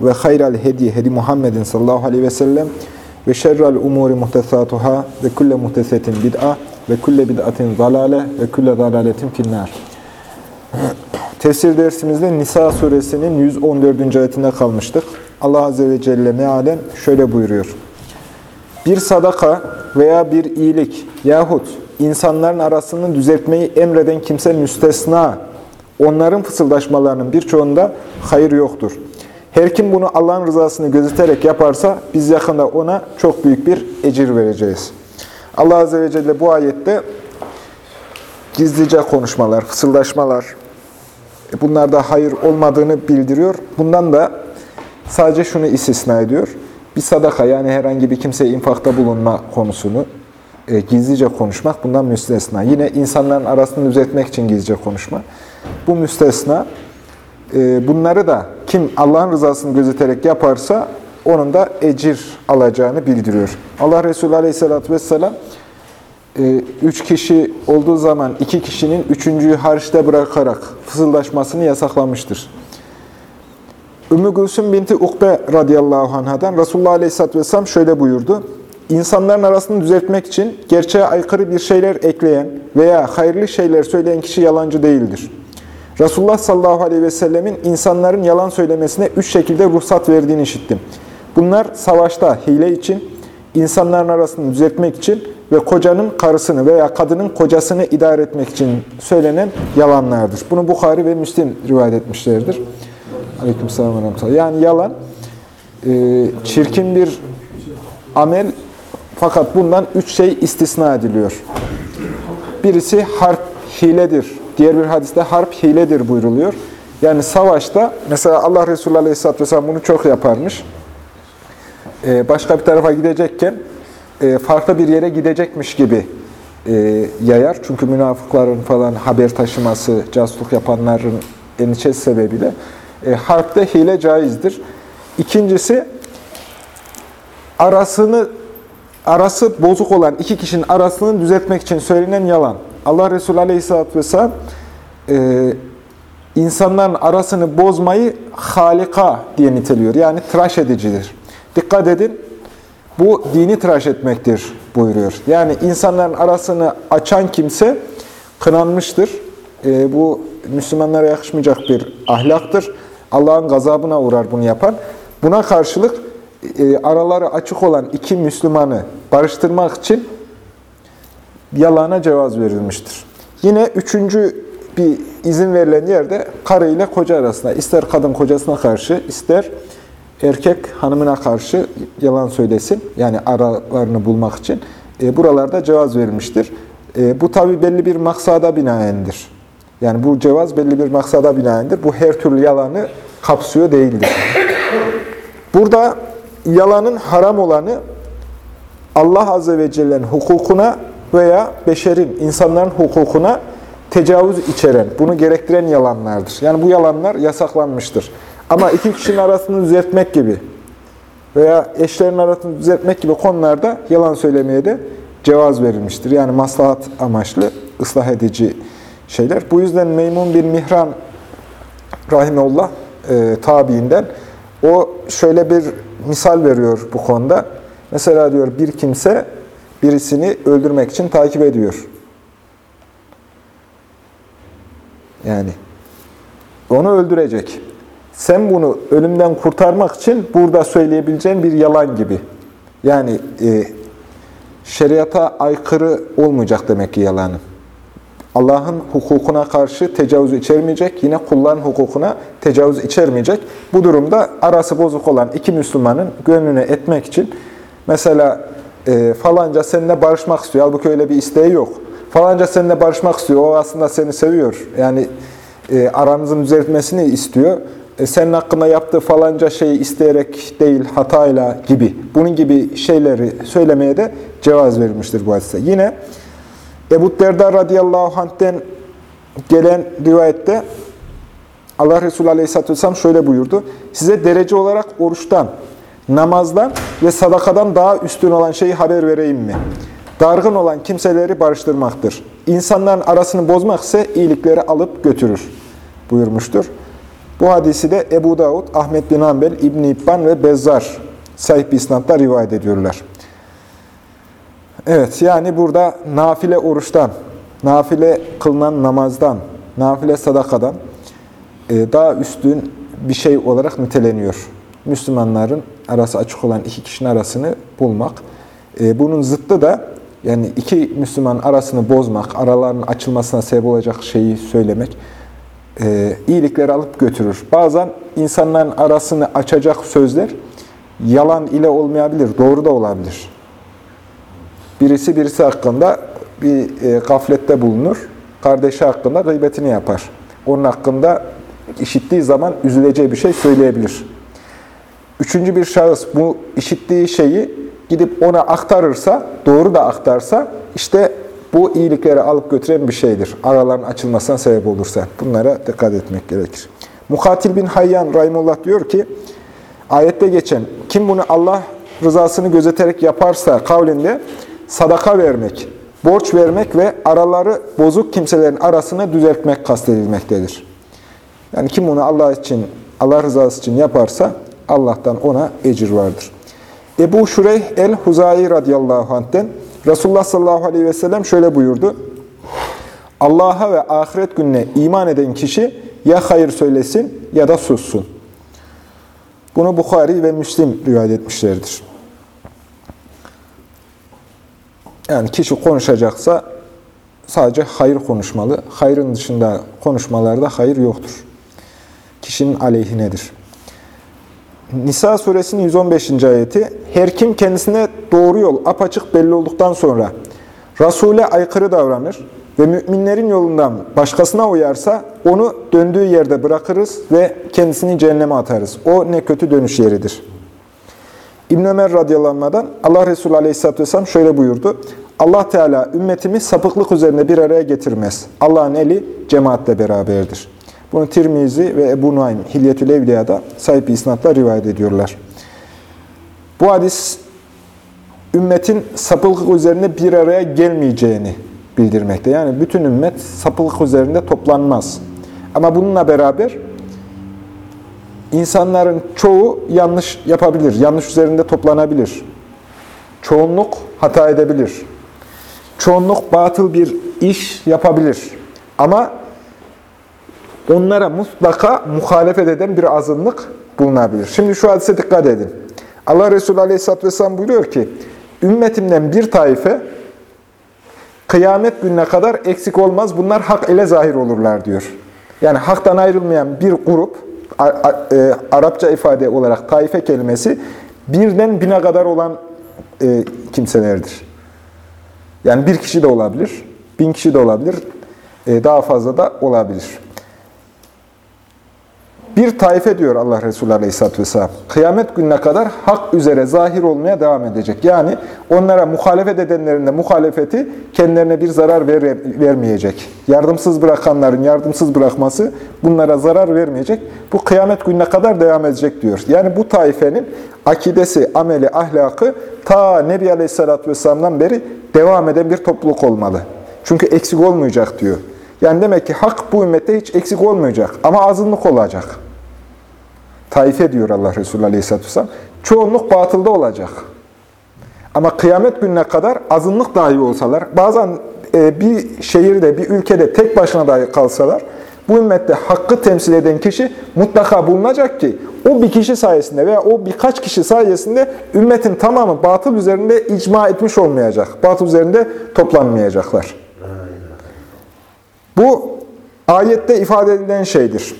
ve hayral hediye hedi Muhammedin sallallahu aleyhi ve sellem ve şerrel umuri muhtesatuhâ ve kulle muhtesetin bid'a ve kulle bid'atin zalale ve kulle zalaletin finnâr. Tefsir dersimizde Nisa suresinin 114. ayetinde kalmıştık. Allah Azze ve Celle mealen şöyle buyuruyor. Bir sadaka veya bir iyilik yahut insanların arasını düzeltmeyi emreden kimse müstesna, onların fısıldaşmalarının birçoğunda hayır yoktur. Her kim bunu Allah'ın rızasını gözeterek yaparsa biz yakında ona çok büyük bir ecir vereceğiz. Allah Azze ve Celle bu ayette gizlice konuşmalar, fısıldaşmalar, bunlarda hayır olmadığını bildiriyor. Bundan da sadece şunu istisna ediyor. Bir sadaka yani herhangi bir kimseye infakta bulunma konusunu e, gizlice konuşmak bundan müstesna. Yine insanların arasını düzeltmek için gizlice konuşma. Bu müstesna. E, bunları da kim Allah'ın rızasını gözeterek yaparsa onun da ecir alacağını bildiriyor. Allah Resulü Aleyhisselatü Vesselam e, üç kişi olduğu zaman iki kişinin üçüncüyü hariçte bırakarak fısıldaşmasını yasaklamıştır. Ümmü Gülsüm binti Ukbe radıyallahu anhadan Resulullah Aleyhisselatü Vesselam şöyle buyurdu. İnsanların arasını düzeltmek için gerçeğe aykırı bir şeyler ekleyen veya hayırlı şeyler söyleyen kişi yalancı değildir. Resulullah sallallahu aleyhi ve sellemin insanların yalan söylemesine üç şekilde ruhsat verdiğini işittim. Bunlar savaşta hile için, insanların arasını düzeltmek için ve kocanın karısını veya kadının kocasını idare etmek için söylenen yalanlardır. Bunu Bukhari ve Müslim rivayet etmişlerdir. Aleykümselam ve Yani yalan, e, çirkin bir amel fakat bundan üç şey istisna ediliyor. Birisi harp hiledir. Diğer bir hadiste harp hiledir buyruluyor. Yani savaşta mesela Allah Resulü Aleyhisselatü Vesselam bunu çok yaparmış. Ee, başka bir tarafa gidecekken e, farklı bir yere gidecekmiş gibi e, yayar. Çünkü münafıkların falan haber taşıması, casusluk yapanların endişesi sebebiyle e, harpte hile caizdir. İkincisi arasını arası bozuk olan iki kişinin arasını düzeltmek için söylenen yalan. Allah Resulü Aleyhisselatü Vesselam e, insanların arasını bozmayı halika diye niteliyor. Yani tıraş edicidir. Dikkat edin, bu dini tıraş etmektir buyuruyor. Yani insanların arasını açan kimse kınanmıştır. E, bu Müslümanlara yakışmayacak bir ahlaktır. Allah'ın gazabına uğrar bunu yapan. Buna karşılık e, araları açık olan iki Müslümanı barıştırmak için yalana cevaz verilmiştir. Yine üçüncü bir izin verilen yerde karı ile koca arasında ister kadın kocasına karşı ister erkek hanımına karşı yalan söylesin. Yani aralarını bulmak için. E, buralarda cevaz verilmiştir. E, bu tabi belli bir maksada binaendir. Yani bu cevaz belli bir maksada binaendir. Bu her türlü yalanı kapsıyor değildir. Burada yalanın haram olanı Allah Azze ve Celle'nin hukukuna veya beşerin, insanların hukukuna tecavüz içeren, bunu gerektiren yalanlardır. Yani bu yalanlar yasaklanmıştır. Ama iki kişinin arasını düzeltmek gibi veya eşlerin arasını düzeltmek gibi konularda yalan söylemeye de cevaz verilmiştir. Yani maslahat amaçlı, ıslah edici şeyler. Bu yüzden Meymun bin Mihran Rahimeullah e, tabiinden o şöyle bir misal veriyor bu konuda. Mesela diyor bir kimse birisini öldürmek için takip ediyor. Yani onu öldürecek. Sen bunu ölümden kurtarmak için burada söyleyebileceğin bir yalan gibi. Yani e, şeriata aykırı olmayacak demek ki yalanın. Allah'ın hukukuna karşı tecavüz içermeyecek, yine kulların hukukuna tecavüz içermeyecek. Bu durumda arası bozuk olan iki Müslümanın gönlüne etmek için mesela e, falanca seninle barışmak istiyor. Halbuki öyle bir isteği yok. Falanca seninle barışmak istiyor. O aslında seni seviyor. Yani e, aranızın düzeltmesini istiyor. e, senin hakkında yaptığı falanca şeyi isteyerek değil hatayla gibi bunun gibi şeyleri söylemeye de cevaz verilmiştir bu hadise. Yine Ebu Derda radıyallahu anh'ten gelen rivayette Allah Resulü aleyhisselatü vesselam şöyle buyurdu. Size derece olarak oruçtan, namazdan ve sadakadan daha üstün olan şeyi haber vereyim mi? Dargın olan kimseleri barıştırmaktır. İnsanların arasını bozmak ise iyilikleri alıp götürür buyurmuştur. Bu hadisi de Ebu Davud, Ahmet bin Hanbel, İbn-i İbban ve Bezzar sahip bir isnatla rivayet ediyorlar. Evet, yani burada nafile oruçtan, nafile kılınan namazdan, nafile sadakadan e, daha üstün bir şey olarak niteleniyor. Müslümanların arası açık olan iki kişinin arasını bulmak. E, bunun zıttı da yani iki Müslüman arasını bozmak, aralarının açılmasına sebep olacak şeyi söylemek e, iyilikleri alıp götürür. Bazen insanların arasını açacak sözler yalan ile olmayabilir, doğru da olabilir. Birisi birisi hakkında bir e, gaflette bulunur, kardeşi hakkında gıybetini yapar. Onun hakkında işittiği zaman üzüleceği bir şey söyleyebilir. Üçüncü bir şahıs bu işittiği şeyi gidip ona aktarırsa, doğru da aktarsa, işte bu iyilikleri alıp götüren bir şeydir. Araların açılmasına sebep olursa. Bunlara dikkat etmek gerekir. Mukatil bin Hayyan Rahimullah diyor ki, ayette geçen, kim bunu Allah rızasını gözeterek yaparsa kavlinde sadaka vermek, borç vermek ve araları bozuk kimselerin arasını düzeltmek kastedilmektedir. Yani kim bunu Allah için, Allah rızası için yaparsa Allah'tan ona ecir vardır. Ebu Şureyh el-Huzayi radıyallahu anh'ten Resulullah sallallahu aleyhi ve sellem şöyle buyurdu. Allah'a ve ahiret gününe iman eden kişi ya hayır söylesin ya da sussun. Bunu Bukhari ve Müslim rivayet etmişlerdir. Yani kişi konuşacaksa sadece hayır konuşmalı. Hayrın dışında konuşmalarda hayır yoktur. Kişinin aleyhinedir. Nisa suresinin 115. ayeti, her kim kendisine doğru yol apaçık belli olduktan sonra Resul'e aykırı davranır ve müminlerin yolundan başkasına uyarsa onu döndüğü yerde bırakırız ve kendisini cehenneme atarız. O ne kötü dönüş yeridir. İbn Ömer radıyallahu Allah Resulü aleyhisselatü vesselam şöyle buyurdu. Allah Teala ümmetimi sapıklık üzerine bir araya getirmez. Allah'ın eli cemaatle beraberdir. Bunu Tirmizi ve Ebu Nuaym Hilyetül Evliya'da sahip isnatla rivayet ediyorlar. Bu hadis ümmetin sapıklık üzerine bir araya gelmeyeceğini bildirmekte. Yani bütün ümmet sapıklık üzerinde toplanmaz. Ama bununla beraber insanların çoğu yanlış yapabilir, yanlış üzerinde toplanabilir. Çoğunluk hata edebilir. Çoğunluk batıl bir iş yapabilir. Ama onlara mutlaka muhalefet eden bir azınlık bulunabilir. Şimdi şu hadise dikkat edin. Allah Resulü Aleyhisselatü Vesselam buyuruyor ki, ümmetimden bir taife kıyamet gününe kadar eksik olmaz. Bunlar hak ile zahir olurlar diyor. Yani haktan ayrılmayan bir grup, e, Arapça ifade olarak taife kelimesi, birden bine kadar olan e, kimselerdir. Yani bir kişi de olabilir, bin kişi de olabilir, e, daha fazla da olabilir. Bir taife diyor Allah Resulü Aleyhisselatü Vesselam, kıyamet gününe kadar hak üzere zahir olmaya devam edecek. Yani onlara muhalefet edenlerin de muhalefeti kendilerine bir zarar ver, vermeyecek. Yardımsız bırakanların yardımsız bırakması bunlara zarar vermeyecek. Bu kıyamet gününe kadar devam edecek diyor. Yani bu taifenin akidesi, ameli, ahlakı ta Nebi Aleyhisselatü Vesselam'dan beri devam eden bir topluluk olmalı. Çünkü eksik olmayacak diyor. Yani demek ki hak bu ümmette hiç eksik olmayacak ama azınlık olacak. Taife diyor Allah Resulü Aleyhisselatü Vesselam. Çoğunluk batılda olacak. Ama kıyamet gününe kadar azınlık dahi olsalar, bazen e, bir şehirde, bir ülkede tek başına dahi kalsalar, bu ümmette hakkı temsil eden kişi mutlaka bulunacak ki o bir kişi sayesinde veya o birkaç kişi sayesinde ümmetin tamamı batıl üzerinde icma etmiş olmayacak. Batıl üzerinde toplanmayacaklar. Bu ayette ifade edilen şeydir.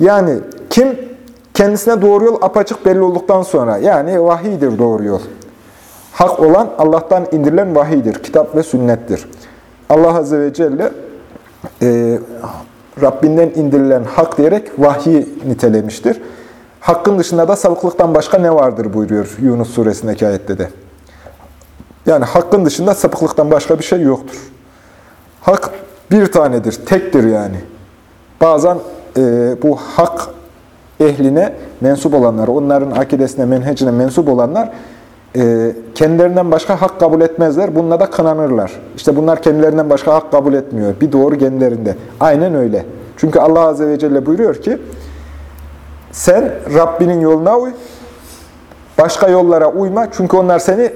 Yani kim kendisine doğru yol apaçık belli olduktan sonra yani vahiydir doğru yol. Hak olan Allah'tan indirilen vahiydir. Kitap ve sünnettir. Allah Azze ve Celle e, Rabbinden indirilen hak diyerek vahyi nitelemiştir. Hakkın dışında da sapıklıktan başka ne vardır buyuruyor Yunus suresindeki ayette de. Yani hakkın dışında sapıklıktan başka bir şey yoktur. Hak bir tanedir, tektir yani. Bazen e, bu hak ehline mensup olanlar, onların akidesine, menhecine mensup olanlar e, kendilerinden başka hak kabul etmezler. Bununla da kınanırlar. İşte bunlar kendilerinden başka hak kabul etmiyor. Bir doğru kendilerinde. Aynen öyle. Çünkü Allah Azze ve Celle buyuruyor ki, sen Rabbinin yoluna uy, başka yollara uyma. Çünkü onlar seni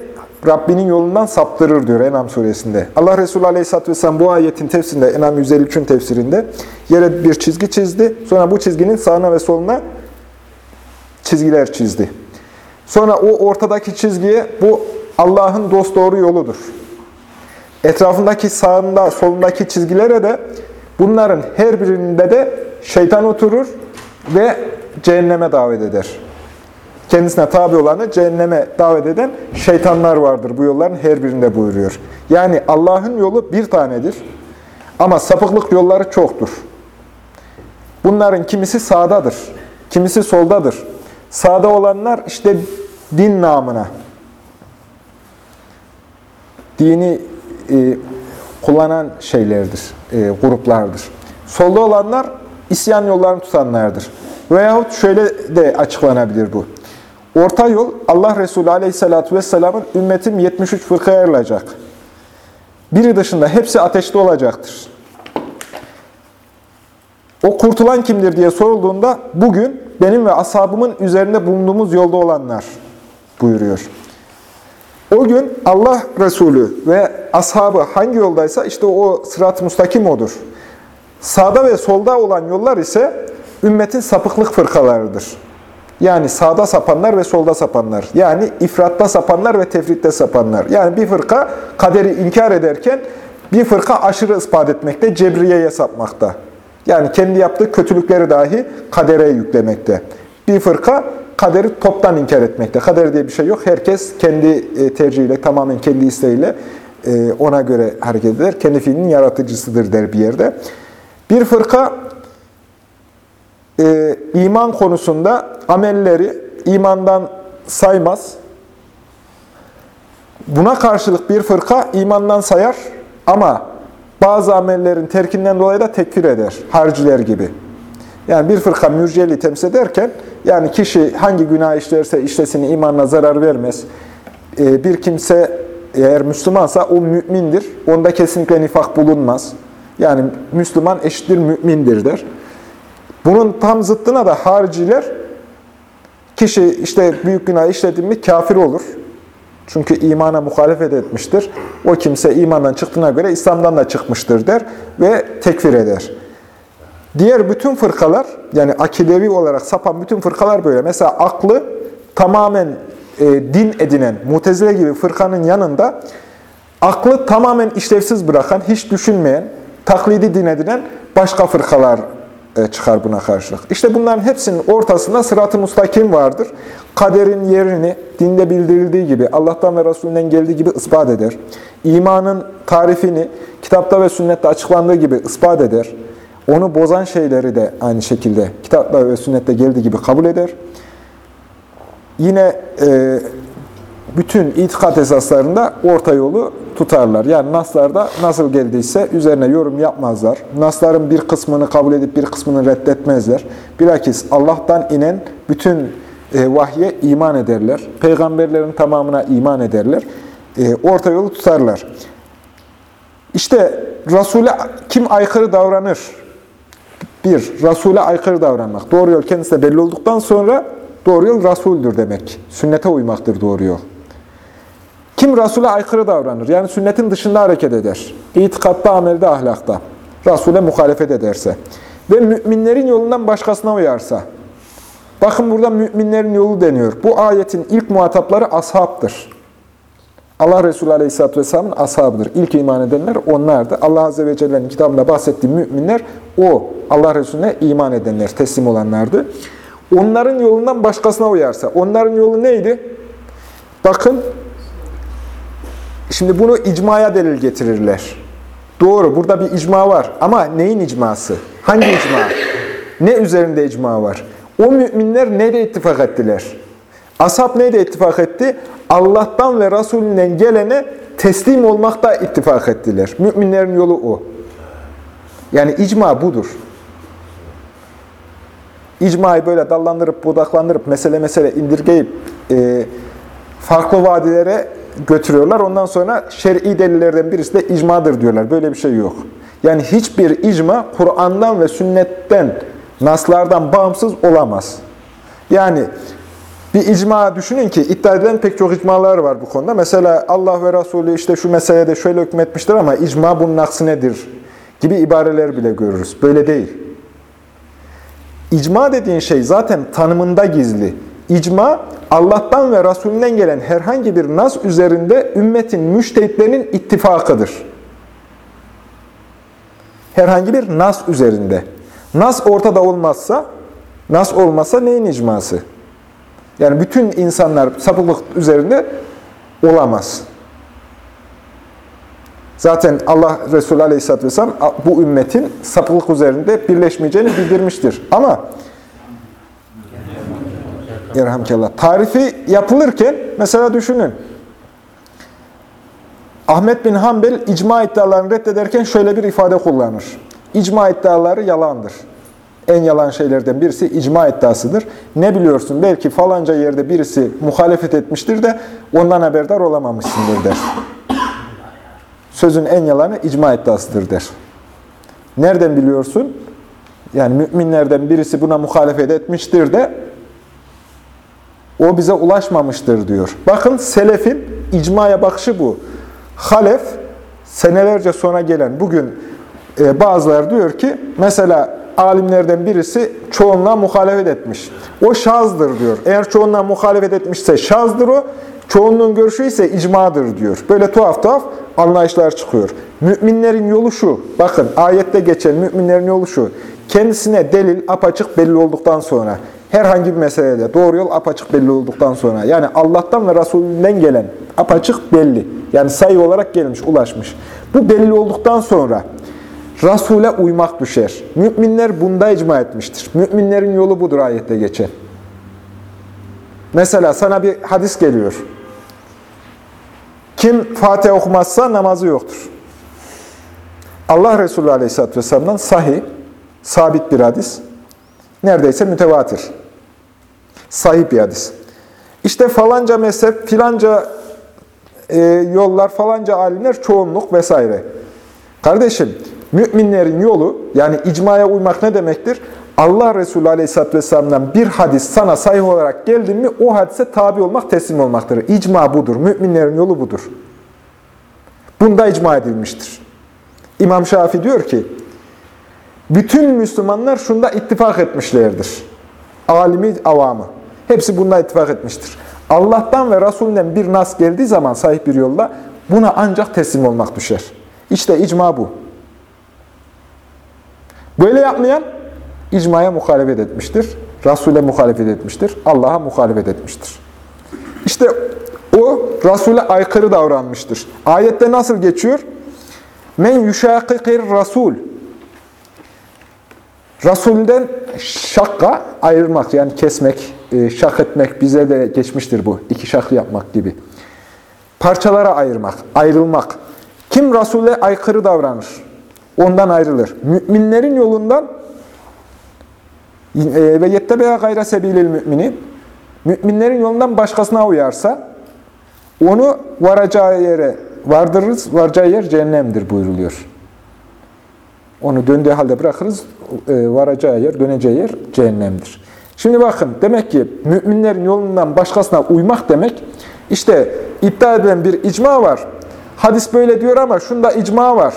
Rabbinin yolundan saptırır diyor Enam suresinde. Allah Resulü Aleyhisselatü Vesselam bu ayetin tefsirinde, Enam 153'ün tefsirinde yere bir çizgi çizdi. Sonra bu çizginin sağına ve soluna çizgiler çizdi. Sonra o ortadaki çizgiye bu Allah'ın dosdoğru yoludur. Etrafındaki sağında, solundaki çizgilere de bunların her birinde de şeytan oturur ve cehenneme davet eder. Kendisine tabi olanı cehenneme davet eden şeytanlar vardır bu yolların her birinde buyuruyor. Yani Allah'ın yolu bir tanedir ama sapıklık yolları çoktur. Bunların kimisi sağdadır, kimisi soldadır. Sağda olanlar işte din namına, dini e, kullanan şeylerdir, e, gruplardır. Solda olanlar isyan yollarını tutanlardır. Veyahut şöyle de açıklanabilir bu. Orta yol Allah Resulü Aleyhisselatü Vesselam'ın ümmetim 73 fırkaya ayrılacak. Biri dışında hepsi ateşte olacaktır. O kurtulan kimdir diye sorulduğunda bugün benim ve ashabımın üzerinde bulunduğumuz yolda olanlar buyuruyor. O gün Allah Resulü ve ashabı hangi yoldaysa işte o sırat-ı mustakim odur. Sağda ve solda olan yollar ise ümmetin sapıklık fırkalarıdır. Yani sağda sapanlar ve solda sapanlar. Yani ifratta sapanlar ve tefritte sapanlar. Yani bir fırka kaderi inkar ederken bir fırka aşırı ispat etmekte, cebriyeye sapmakta. Yani kendi yaptığı kötülükleri dahi kadere yüklemekte. Bir fırka kaderi toptan inkar etmekte. Kader diye bir şey yok. Herkes kendi e, tercihiyle, tamamen kendi isteğiyle e, ona göre hareket eder. Kendi fiilinin yaratıcısıdır der bir yerde. Bir fırka e, iman konusunda amelleri imandan saymaz. Buna karşılık bir fırka imandan sayar ama bazı amellerin terkinden dolayı da tekfir eder. Harciler gibi. Yani bir fırka mürciyeli temsil ederken, yani kişi hangi günah işlerse işlesin imanına zarar vermez. Ee, bir kimse eğer Müslümansa o mümindir. Onda kesinlikle nifak bulunmaz. Yani Müslüman eşittir mümindir der. Bunun tam zıttına da hariciler, kişi işte büyük günah işledi mi kafir olur. Çünkü imana muhalefet etmiştir. O kimse imandan çıktığına göre İslam'dan da çıkmıştır der ve tekfir eder. Diğer bütün fırkalar, yani akidevi olarak sapan bütün fırkalar böyle. Mesela aklı tamamen e, din edinen, mutezile gibi fırkanın yanında aklı tamamen işlevsiz bırakan, hiç düşünmeyen, taklidi din edinen başka fırkalar çıkar buna karşılık. İşte bunların hepsinin ortasında sırat-ı mustakim vardır. Kaderin yerini dinde bildirildiği gibi, Allah'tan ve Resulünden geldiği gibi ispat eder. İmanın tarifini kitapta ve sünnette açıklandığı gibi ispat eder. Onu bozan şeyleri de aynı şekilde kitapta ve sünnette geldiği gibi kabul eder. Yine e, bütün itikat esaslarında orta yolu tutarlar. Yani naslarda nasıl geldiyse üzerine yorum yapmazlar. Nasların bir kısmını kabul edip bir kısmını reddetmezler. Bilakis Allah'tan inen bütün e, vahye iman ederler. Peygamberlerin tamamına iman ederler. E, orta yolu tutarlar. İşte Resul'e kim aykırı davranır? Bir, Resul'e aykırı davranmak. Doğru yol kendisine belli olduktan sonra doğru yol Resul'dür demek. Sünnete uymaktır doğru yol. Kim Resul'e aykırı davranır? Yani sünnetin dışında hareket eder. İtikatta, amelde, ahlakta. Resul'e muhalefet ederse. Ve müminlerin yolundan başkasına uyarsa. Bakın burada müminlerin yolu deniyor. Bu ayetin ilk muhatapları ashabdır. Allah Resulü Aleyhisselatü Vesselam'ın ashabıdır. İlk iman edenler onlardı. Allah Azze ve Celle'nin kitabında bahsettiği müminler o Allah Resulüne iman edenler, teslim olanlardı. Onların yolundan başkasına uyarsa. Onların yolu neydi? Bakın Şimdi bunu icmaya delil getirirler. Doğru, burada bir icma var. Ama neyin icması? Hangi icma? Ne üzerinde icma var? O müminler neyle ittifak ettiler? Ashab neyle ittifak etti? Allah'tan ve Resulünden gelene teslim olmakta ittifak ettiler. Müminlerin yolu o. Yani icma budur. İcmayı böyle dallandırıp, budaklandırıp, mesele mesele indirgeyip e, farklı vadilere götürüyorlar. Ondan sonra şer'i delillerden birisi de icmadır diyorlar. Böyle bir şey yok. Yani hiçbir icma Kur'an'dan ve sünnetten, naslardan bağımsız olamaz. Yani bir icma düşünün ki iddia edilen pek çok icmalar var bu konuda. Mesela Allah ve Resulü işte şu meselede şöyle hükmetmiştir ama icma bunun aksinedir gibi ibareler bile görürüz. Böyle değil. İcma dediğin şey zaten tanımında gizli. İcma, Allah'tan ve Resulünden gelen herhangi bir nas üzerinde ümmetin müştehitlerinin ittifakıdır. Herhangi bir nas üzerinde. Nas ortada olmazsa, nas olmazsa neyin icması? Yani bütün insanlar sapıklık üzerinde olamaz. Zaten Allah Resulü Aleyhisselatü Vesselam bu ümmetin sapıklık üzerinde birleşmeyeceğini bildirmiştir. Ama Yerhamkallah. Tarifi yapılırken mesela düşünün. Ahmet bin Hanbel icma iddialarını reddederken şöyle bir ifade kullanır. İcma iddiaları yalandır. En yalan şeylerden birisi icma iddiasıdır. Ne biliyorsun? Belki falanca yerde birisi muhalefet etmiştir de ondan haberdar olamamışsındır der. Sözün en yalanı icma iddiasıdır der. Nereden biliyorsun? Yani müminlerden birisi buna muhalefet etmiştir de o bize ulaşmamıştır diyor. Bakın selefin icmaya bakışı bu. Halef senelerce sonra gelen bugün e, bazıları diyor ki mesela alimlerden birisi çoğunluğa muhalefet etmiş. O şazdır diyor. Eğer çoğunluğa muhalefet etmişse şazdır o. Çoğunluğun görüşü ise icmadır diyor. Böyle tuhaf tuhaf anlayışlar çıkıyor. Müminlerin yolu şu. Bakın ayette geçen müminlerin yolu şu. Kendisine delil apaçık belli olduktan sonra herhangi bir meselede doğru yol apaçık belli olduktan sonra yani Allah'tan ve Resulünden gelen apaçık belli. Yani sayı olarak gelmiş, ulaşmış. Bu belli olduktan sonra Resul'e uymak düşer. Müminler bunda icma etmiştir. Müminlerin yolu budur ayette geçen. Mesela sana bir hadis geliyor. Kim Fatiha okumazsa namazı yoktur. Allah Resulü Aleyhisselatü Vesselam'dan sahih, sabit bir hadis. Neredeyse mütevatir. Sahih bir hadis. İşte falanca mezhep, filanca e, yollar, falanca alimler çoğunluk vesaire. Kardeşim, müminlerin yolu, yani icmaya uymak ne demektir? Allah Resulü Aleyhisselatü Vesselam'dan bir hadis sana sahih olarak geldi mi, o hadise tabi olmak, teslim olmaktır. İcma budur. Müminlerin yolu budur. Bunda icma edilmiştir. İmam Şafii diyor ki, bütün Müslümanlar şunda ittifak etmişlerdir. Alimi, avamı. Hepsi bunda ittifak etmiştir. Allah'tan ve Resulünden bir nas geldiği zaman sahih bir yolla buna ancak teslim olmak düşer. İşte icma bu. Böyle yapmayan icmaya muhalefet etmiştir. Resul'e muhalefet etmiştir. Allah'a muhalefet etmiştir. İşte o Resul'e aykırı davranmıştır. Ayette nasıl geçiyor? Men yuşakikir Rasul. Rasulden şakka ayırmak yani kesmek, e, şak etmek bize de geçmiştir bu. İki şak yapmak gibi. Parçalara ayırmak, ayrılmak. Kim Resul'e aykırı davranır? Ondan ayrılır. Müminlerin yolundan e, ve yettebeya gayra sebilil mümini müminlerin yolundan başkasına uyarsa onu varacağı yere vardırırız, varacağı yer cehennemdir buyruluyor. Onu döndüğü halde bırakırız, e, varacağı yer, döneceği yer cehennemdir. Şimdi bakın, demek ki müminlerin yolundan başkasına uymak demek, işte iddia edilen bir icma var. Hadis böyle diyor ama şunda icma var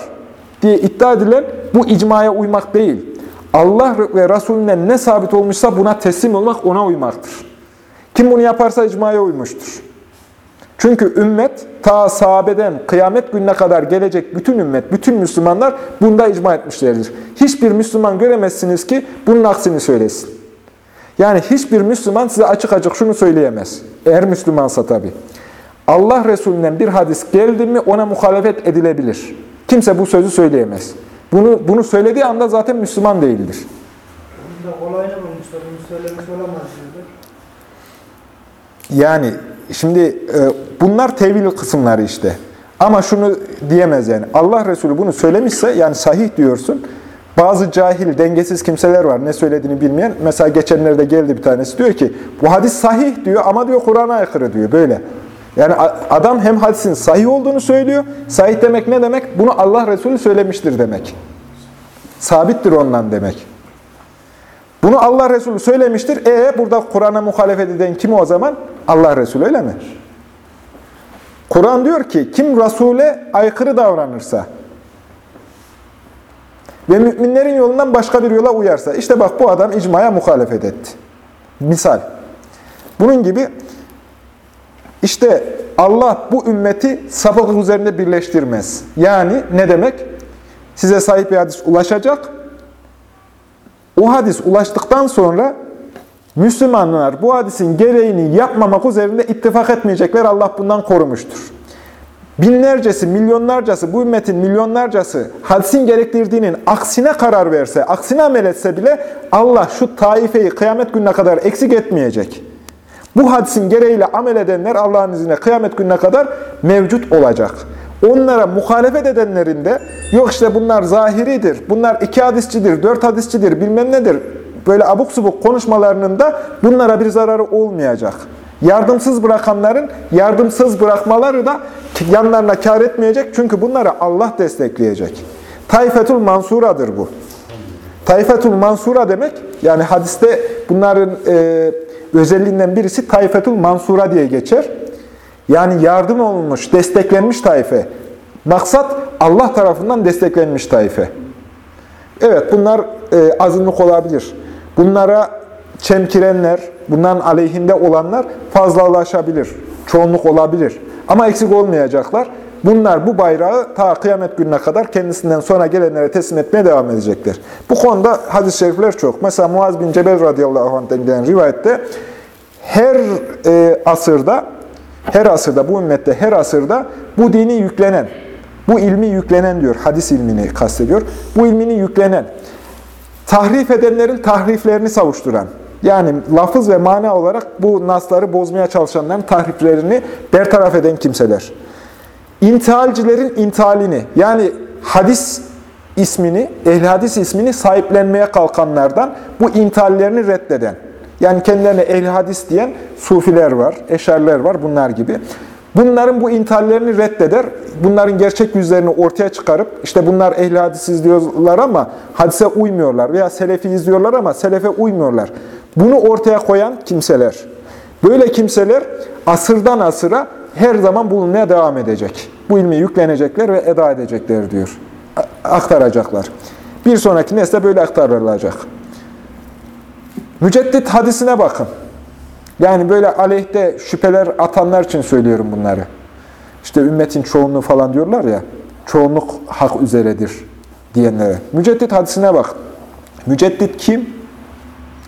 diye iddia edilen bu icmaya uymak değil. Allah ve Resulünden ne sabit olmuşsa buna teslim olmak, ona uymaktır. Kim bunu yaparsa icmaya uymuştur. Çünkü ümmet ta sahabeden kıyamet gününe kadar gelecek bütün ümmet, bütün Müslümanlar bunda icma etmişlerdir. Hiçbir Müslüman göremezsiniz ki bunun aksini söylesin. Yani hiçbir Müslüman size açık açık şunu söyleyemez. Eğer Müslümansa tabi. Allah Resulünden bir hadis geldi mi ona muhalefet edilebilir. Kimse bu sözü söyleyemez. Bunu, bunu söylediği anda zaten Müslüman değildir. Bunda kolayını bulmuşlar. Bunu söylemiş olamaz. Yani şimdi e, bunlar tevil kısımları işte. Ama şunu diyemez yani. Allah Resulü bunu söylemişse yani sahih diyorsun. Bazı cahil, dengesiz kimseler var ne söylediğini bilmeyen. Mesela geçenlerde geldi bir tanesi diyor ki bu hadis sahih diyor ama diyor Kur'an'a aykırı diyor böyle. Yani adam hem hadisin sahih olduğunu söylüyor. Sahih demek ne demek? Bunu Allah Resulü söylemiştir demek. Sabittir ondan demek. Bunu Allah Resulü söylemiştir. E burada Kur'an'a muhalefet eden kim o zaman? Allah Resulü öyle mi? Kur'an diyor ki kim Resul'e aykırı davranırsa ve müminlerin yolundan başka bir yola uyarsa işte bak bu adam icmaya muhalefet etti. Misal. Bunun gibi işte Allah bu ümmeti sapıklık üzerinde birleştirmez. Yani ne demek? Size sahip bir hadis ulaşacak. O hadis ulaştıktan sonra Müslümanlar bu hadisin gereğini yapmamak üzerinde ittifak etmeyecekler. Allah bundan korumuştur. Binlercesi, milyonlarcası, bu ümmetin milyonlarcası hadisin gerektirdiğinin aksine karar verse, aksine amel etse bile Allah şu taifeyi kıyamet gününe kadar eksik etmeyecek. Bu hadisin gereğiyle amel edenler Allah'ın izniyle kıyamet gününe kadar mevcut olacak. Onlara muhalefet edenlerin de yok işte bunlar zahiridir, bunlar iki hadisçidir, dört hadisçidir, bilmem nedir. Böyle abuk subuk konuşmalarının da bunlara bir zararı olmayacak. Yardımsız bırakanların yardımsız bırakmaları da yanlarına kar etmeyecek. Çünkü bunları Allah destekleyecek. Taifetul Mansura'dır bu. Taifetul Mansura demek, yani hadiste bunların e, özelliğinden birisi Taifetul Mansura diye geçer. Yani yardım olmuş, desteklenmiş taife. Maksat Allah tarafından desteklenmiş taife. Evet bunlar e, azınlık olabilir. Bunlara çemkirenler, bunların aleyhinde olanlar fazlalaşabilir. Çoğunluk olabilir. Ama eksik olmayacaklar. Bunlar bu bayrağı ta kıyamet gününe kadar kendisinden sonra gelenlere teslim etmeye devam edecekler. Bu konuda hadis-i şerifler çok. Mesela Muaz bin Cebel radıyallahu anh'den gelen rivayette her e, asırda, her asırda, bu ümmette her asırda bu dini yüklenen, bu ilmi yüklenen diyor, hadis ilmini kastediyor. Bu ilmini yüklenen, tahrif edenlerin tahriflerini savuşturan, yani lafız ve mana olarak bu nasları bozmaya çalışanların tahriflerini bertaraf eden kimseler. İntihalcilerin intihalini, yani hadis ismini, ehl hadis ismini sahiplenmeye kalkanlardan bu intihallerini reddeden, yani kendilerine ehl hadis diyen sufiler var, eşarler var, bunlar gibi. Bunların bu intihallerini reddeder, bunların gerçek yüzlerini ortaya çıkarıp, işte bunlar ehl hadis izliyorlar ama hadise uymuyorlar veya selefi izliyorlar ama selefe uymuyorlar. Bunu ortaya koyan kimseler. Böyle kimseler asırdan asıra her zaman bulunmaya devam edecek. Bu ilmi yüklenecekler ve eda edecekler diyor. Aktaracaklar. Bir sonraki nesle böyle aktarılacak. Müceddit hadisine bakın. Yani böyle aleyhte şüpheler atanlar için söylüyorum bunları. İşte ümmetin çoğunluğu falan diyorlar ya, çoğunluk hak üzeredir diyenlere. Müceddit hadisine bak. Müceddit kim?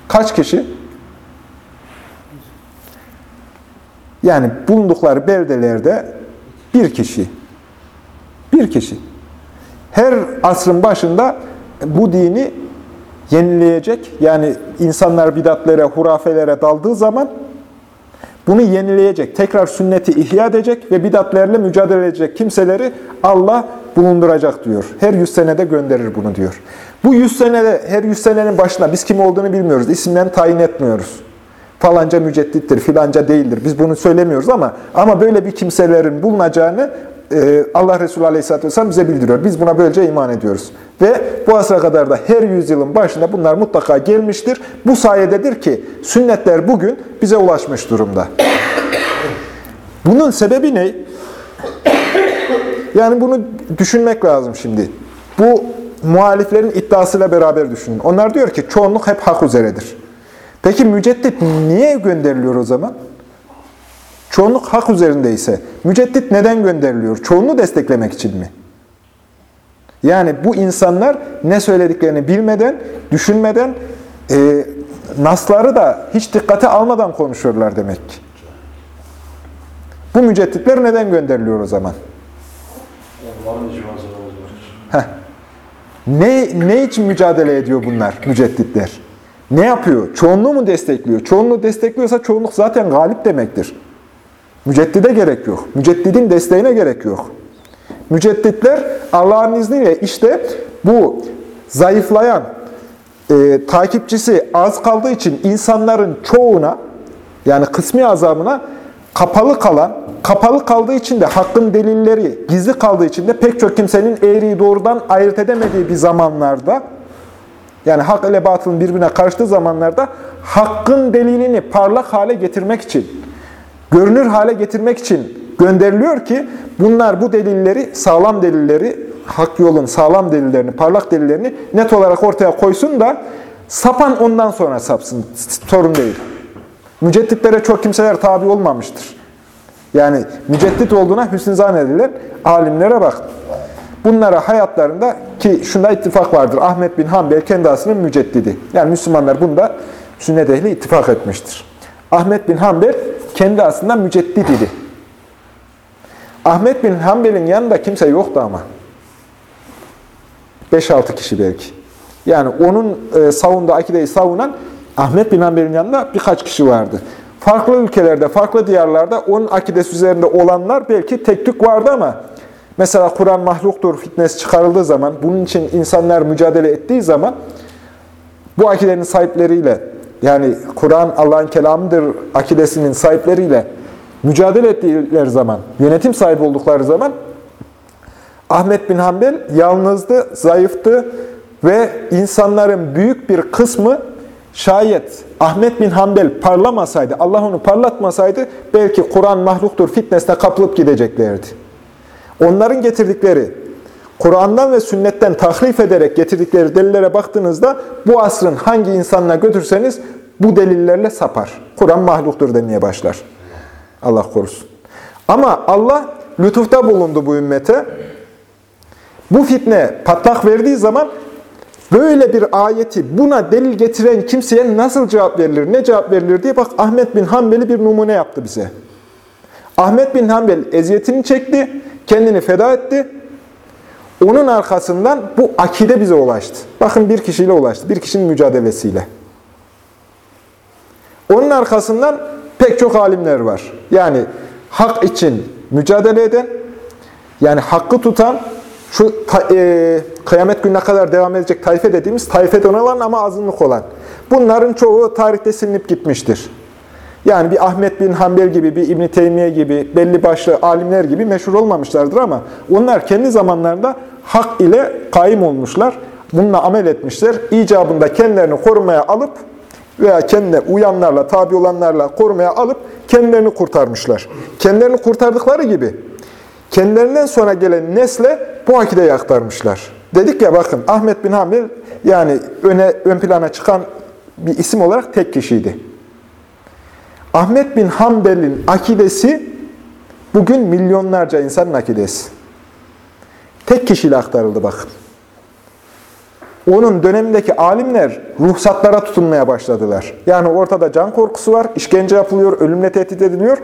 Kaç kişi? Yani bulundukları beldelerde bir kişi. Bir kişi. Her asrın başında bu dini yenileyecek, yani insanlar bidatlere, hurafelere daldığı zaman bunu yenileyecek, tekrar sünneti ihya edecek ve bidatlerle mücadele edecek kimseleri Allah bulunduracak diyor. Her yüz senede gönderir bunu diyor. Bu yüz senede, her yüz senenin başında biz kim olduğunu bilmiyoruz, isimlerini tayin etmiyoruz. Falanca müceddittir, filanca değildir. Biz bunu söylemiyoruz ama ama böyle bir kimselerin bulunacağını Allah Resulü Aleyhisselatü Vesselam bize bildiriyor. Biz buna böylece iman ediyoruz. Ve bu asra kadar da her yüzyılın başında bunlar mutlaka gelmiştir. Bu sayededir ki sünnetler bugün bize ulaşmış durumda. Bunun sebebi ne? Yani bunu düşünmek lazım şimdi. Bu muhaliflerin iddiasıyla beraber düşünün. Onlar diyor ki çoğunluk hep hak üzeredir. Peki müceddit niye gönderiliyor o zaman? Çoğunluk hak üzerindeyse müceddit neden gönderiliyor? Çoğunluğu desteklemek için mi? Yani bu insanlar ne söylediklerini bilmeden, düşünmeden, e, nasları da hiç dikkate almadan konuşuyorlar demek ki. Bu mücedditler neden gönderiliyor o zaman? Ne, ne için mücadele ediyor bunlar mücedditler? Ne yapıyor? Çoğunluğu mu destekliyor? Çoğunluğu destekliyorsa çoğunluk zaten galip demektir. Müceddide gerek yok. Müceddidin desteğine gerek yok. Mücedditler Allah'ın izniyle işte bu zayıflayan, e, takipçisi az kaldığı için insanların çoğuna, yani kısmi azamına kapalı kalan, kapalı kaldığı için de hakkın delilleri gizli kaldığı için de pek çok kimsenin eğriyi doğrudan ayırt edemediği bir zamanlarda, yani hak ile batılın birbirine karıştığı zamanlarda hakkın delilini parlak hale getirmek için, görünür hale getirmek için gönderiliyor ki bunlar bu delilleri, sağlam delilleri, hak yolun sağlam delillerini, parlak delillerini net olarak ortaya koysun da sapan ondan sonra sapsın. Sorun değil. Mücedditlere çok kimseler tabi olmamıştır. Yani müceddit olduğuna hüsnü zannediler. Alimlere bak. Bunlara hayatlarında ki şunda ittifak vardır. Ahmet bin Hanbel kendi müceddidi. Yani Müslümanlar bunda sünnet ehli ittifak etmiştir. Ahmet bin Hanbel kendi aslında müceddit idi. Ahmet bin Hanbel'in yanında kimse yoktu ama. 5-6 kişi belki. Yani onun e, savunduğu akideyi savunan Ahmet bin Hanbel'in yanında birkaç kişi vardı. Farklı ülkelerde, farklı diyarlarda onun akidesi üzerinde olanlar belki tek tük vardı ama mesela Kur'an mahluktur fitnesi çıkarıldığı zaman, bunun için insanlar mücadele ettiği zaman bu akidenin sahipleriyle yani Kur'an Allah'ın kelamıdır akidesinin sahipleriyle mücadele ettikleri zaman, yönetim sahibi oldukları zaman Ahmet bin Hanbel yalnızdı, zayıftı ve insanların büyük bir kısmı şayet Ahmet bin Hanbel parlamasaydı, Allah onu parlatmasaydı belki Kur'an mahluktur fitnesine kapılıp gideceklerdi. Onların getirdikleri, Kur'an'dan ve sünnetten tahrif ederek getirdikleri delillere baktığınızda bu asrın hangi insanına götürseniz bu delillerle sapar. Kur'an mahluktur demeye başlar. Allah korusun. Ama Allah lütufta bulundu bu ümmete. Bu fitne patlak verdiği zaman böyle bir ayeti buna delil getiren kimseye nasıl cevap verilir, ne cevap verilir diye bak Ahmet bin Hanbel'i bir numune yaptı bize. Ahmet bin Hanbel eziyetini çekti, kendini feda etti. Onun arkasından bu akide bize ulaştı. Bakın bir kişiyle ulaştı, bir kişinin mücadelesiyle. Onun arkasından pek çok alimler var. Yani hak için mücadele eden, yani hakkı tutan, şu e, kıyamet gününe kadar devam edecek tayfe dediğimiz tayfeden olan ama azınlık olan. Bunların çoğu tarihte silinip gitmiştir. Yani bir Ahmet bin Hanbel gibi, bir İbn Teymiye gibi, belli başlı alimler gibi meşhur olmamışlardır ama onlar kendi zamanlarında hak ile kaim olmuşlar. Bununla amel etmişler. İcabında kendilerini korumaya alıp veya kendine uyanlarla, tabi olanlarla korumaya alıp kendilerini kurtarmışlar. Kendilerini kurtardıkları gibi kendilerinden sonra gelen nesle bu akideyi aktarmışlar. Dedik ya bakın Ahmet bin Hanbel yani öne ön plana çıkan bir isim olarak tek kişiydi. Ahmet bin Hanbel'in akidesi bugün milyonlarca insanın akidesi. Tek kişiyle aktarıldı bakın. Onun dönemindeki alimler ruhsatlara tutunmaya başladılar. Yani ortada can korkusu var, işkence yapılıyor, ölümle tehdit ediliyor.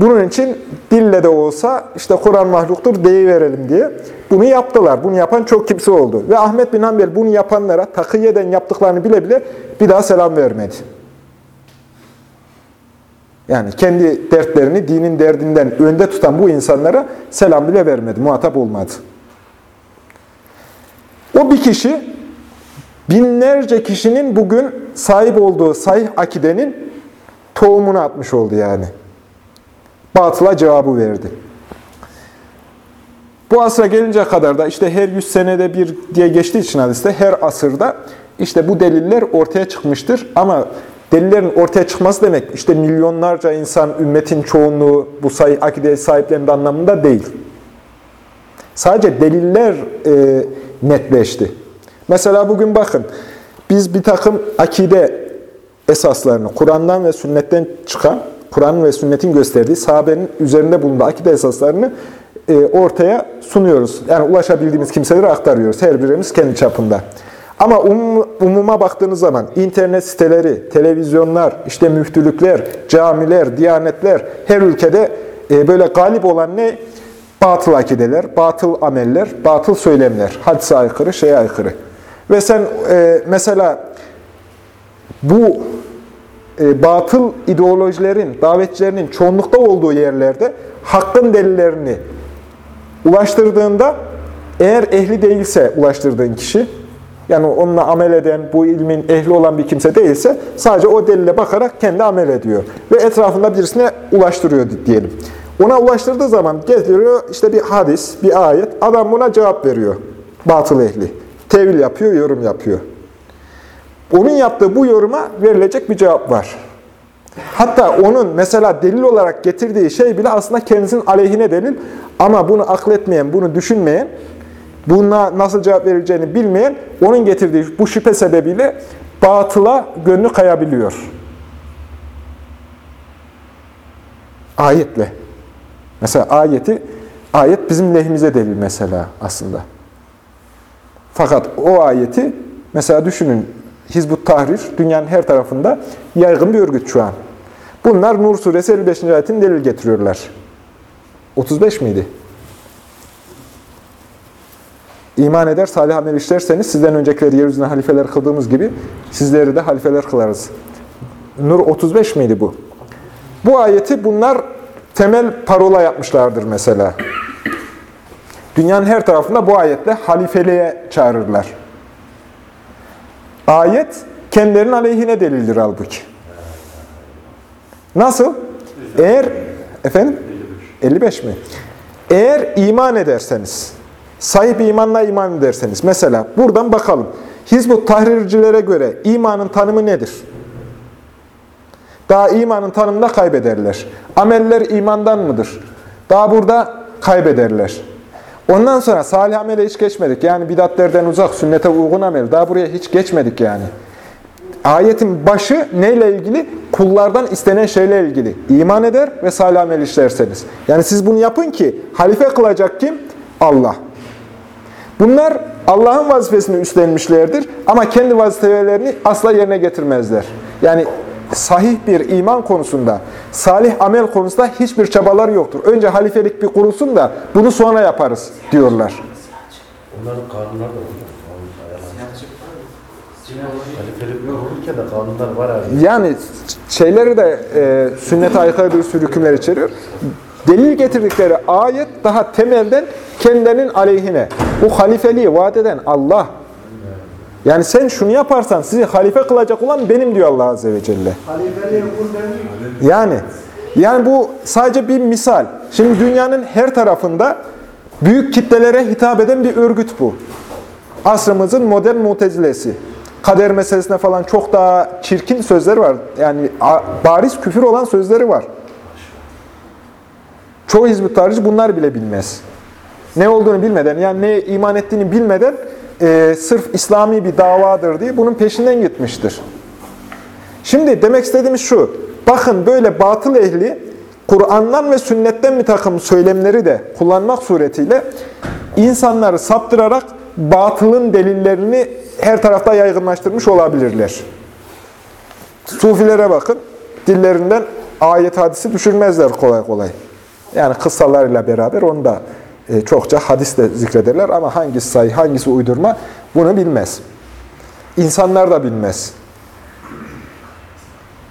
Bunun için dille de olsa işte Kur'an mahluktur deyiverelim diye bunu yaptılar. Bunu yapan çok kimse oldu. Ve Ahmet bin Hanbel bunu yapanlara takiyeden yaptıklarını bile bile bir daha selam vermedi. Yani kendi dertlerini dinin derdinden önde tutan bu insanlara selam bile vermedi, muhatap olmadı. O bir kişi binlerce kişinin bugün sahip olduğu sahih akidenin tohumunu atmış oldu yani. Batıla cevabı verdi. Bu asra gelince kadar da işte her yüz senede bir diye geçtiği için hadiste her asırda işte bu deliller ortaya çıkmıştır. Ama delillerin ortaya çıkması demek işte milyonlarca insan, ümmetin çoğunluğu bu sayı akide sahiplerinin anlamında değil. Sadece deliller e, netleşti. Mesela bugün bakın, biz bir takım akide esaslarını, Kur'an'dan ve sünnetten çıkan, Kur'an ve sünnetin gösterdiği sahabenin üzerinde bulunduğu akide esaslarını e, ortaya sunuyoruz. Yani ulaşabildiğimiz kimselere aktarıyoruz. Her birimiz kendi çapında. Ama um, umuma baktığınız zaman internet siteleri, televizyonlar, işte müftülükler, camiler, diyanetler, her ülkede e, böyle galip olan ne? batıl akideler, batıl ameller, batıl söylemler, hadise aykırı, şeye aykırı. Ve sen e, mesela bu e, batıl ideolojilerin, davetçilerinin çoğunlukta olduğu yerlerde hakkın delillerini ulaştırdığında eğer ehli değilse ulaştırdığın kişi, yani onunla amel eden, bu ilmin ehli olan bir kimse değilse sadece o delile bakarak kendi amel ediyor. Ve etrafında birisine ulaştırıyor diyelim. Ona ulaştırdığı zaman getiriyor işte bir hadis, bir ayet. Adam buna cevap veriyor. Batıl ehli. Tevil yapıyor, yorum yapıyor. Onun yaptığı bu yoruma verilecek bir cevap var. Hatta onun mesela delil olarak getirdiği şey bile aslında kendisinin aleyhine delil. Ama bunu akletmeyen, bunu düşünmeyen, buna nasıl cevap verileceğini bilmeyen, onun getirdiği bu şüphe sebebiyle batıla gönlü kayabiliyor. Ayetle. Mesela ayeti, ayet bizim lehimize delil mesela aslında. Fakat o ayeti, mesela düşünün, Hizbut Tahrir dünyanın her tarafında yaygın bir örgüt şu an. Bunlar Nur suresi 55. ayetin delil getiriyorlar. 35 miydi? İman eder, salih amel işlerseniz sizden öncekileri yeryüzüne halifeler kıldığımız gibi sizleri de halifeler kılarız. Nur 35 miydi bu? Bu ayeti bunlar temel parola yapmışlardır mesela. Dünyanın her tarafında bu ayetle halifeliğe çağırırlar. Ayet kendilerinin aleyhine delildir halbuki. Nasıl? Eğer efendim 55 mi? Eğer iman ederseniz, sahip imanla iman ederseniz, mesela buradan bakalım. Hizbut tahrircilere göre imanın tanımı nedir? Daha imanın tanımında kaybederler. Ameller imandan mıdır? Daha burada kaybederler. Ondan sonra salih amele hiç geçmedik. Yani bidatlerden uzak, sünnete uygun amel. Daha buraya hiç geçmedik yani. Ayetin başı neyle ilgili? Kullardan istenen şeyle ilgili. İman eder ve salih amel işlerseniz. Yani siz bunu yapın ki halife kılacak kim? Allah. Bunlar Allah'ın vazifesini üstlenmişlerdir ama kendi vazifelerini asla yerine getirmezler. Yani sahih bir iman konusunda, salih amel konusunda hiçbir çabalar yoktur. Önce halifelik bir kurulsun da bunu sonra yaparız diyorlar. Onların kanunları da var. Yani şeyleri de e, sünnete aykırı bir sürü hükümler içeriyor. Delil getirdikleri ayet daha temelden kendilerinin aleyhine. Bu halifeliği vaat eden Allah. Yani sen şunu yaparsan sizi halife kılacak olan benim diyor Allah Azze ve Celle. Yani yani bu sadece bir misal. Şimdi dünyanın her tarafında büyük kitlelere hitap eden bir örgüt bu. Asrımızın modern mutezilesi. Kader meselesine falan çok daha çirkin sözleri var. Yani bariz küfür olan sözleri var. Çoğu hizmet tarihi bunlar bile bilmez. Ne olduğunu bilmeden, yani ne iman ettiğini bilmeden e, sırf İslami bir davadır diye bunun peşinden gitmiştir. Şimdi demek istediğimiz şu. Bakın böyle batıl ehli Kur'an'dan ve sünnetten bir takım söylemleri de kullanmak suretiyle insanları saptırarak batılın delillerini her tarafta yaygınlaştırmış olabilirler. Sufilere bakın. Dillerinden ayet hadisi düşürmezler kolay kolay. Yani kıssalarıyla beraber onu da e, çokça hadisle zikrederler ama hangisi sayı, hangisi uydurma bunu bilmez. İnsanlar da bilmez.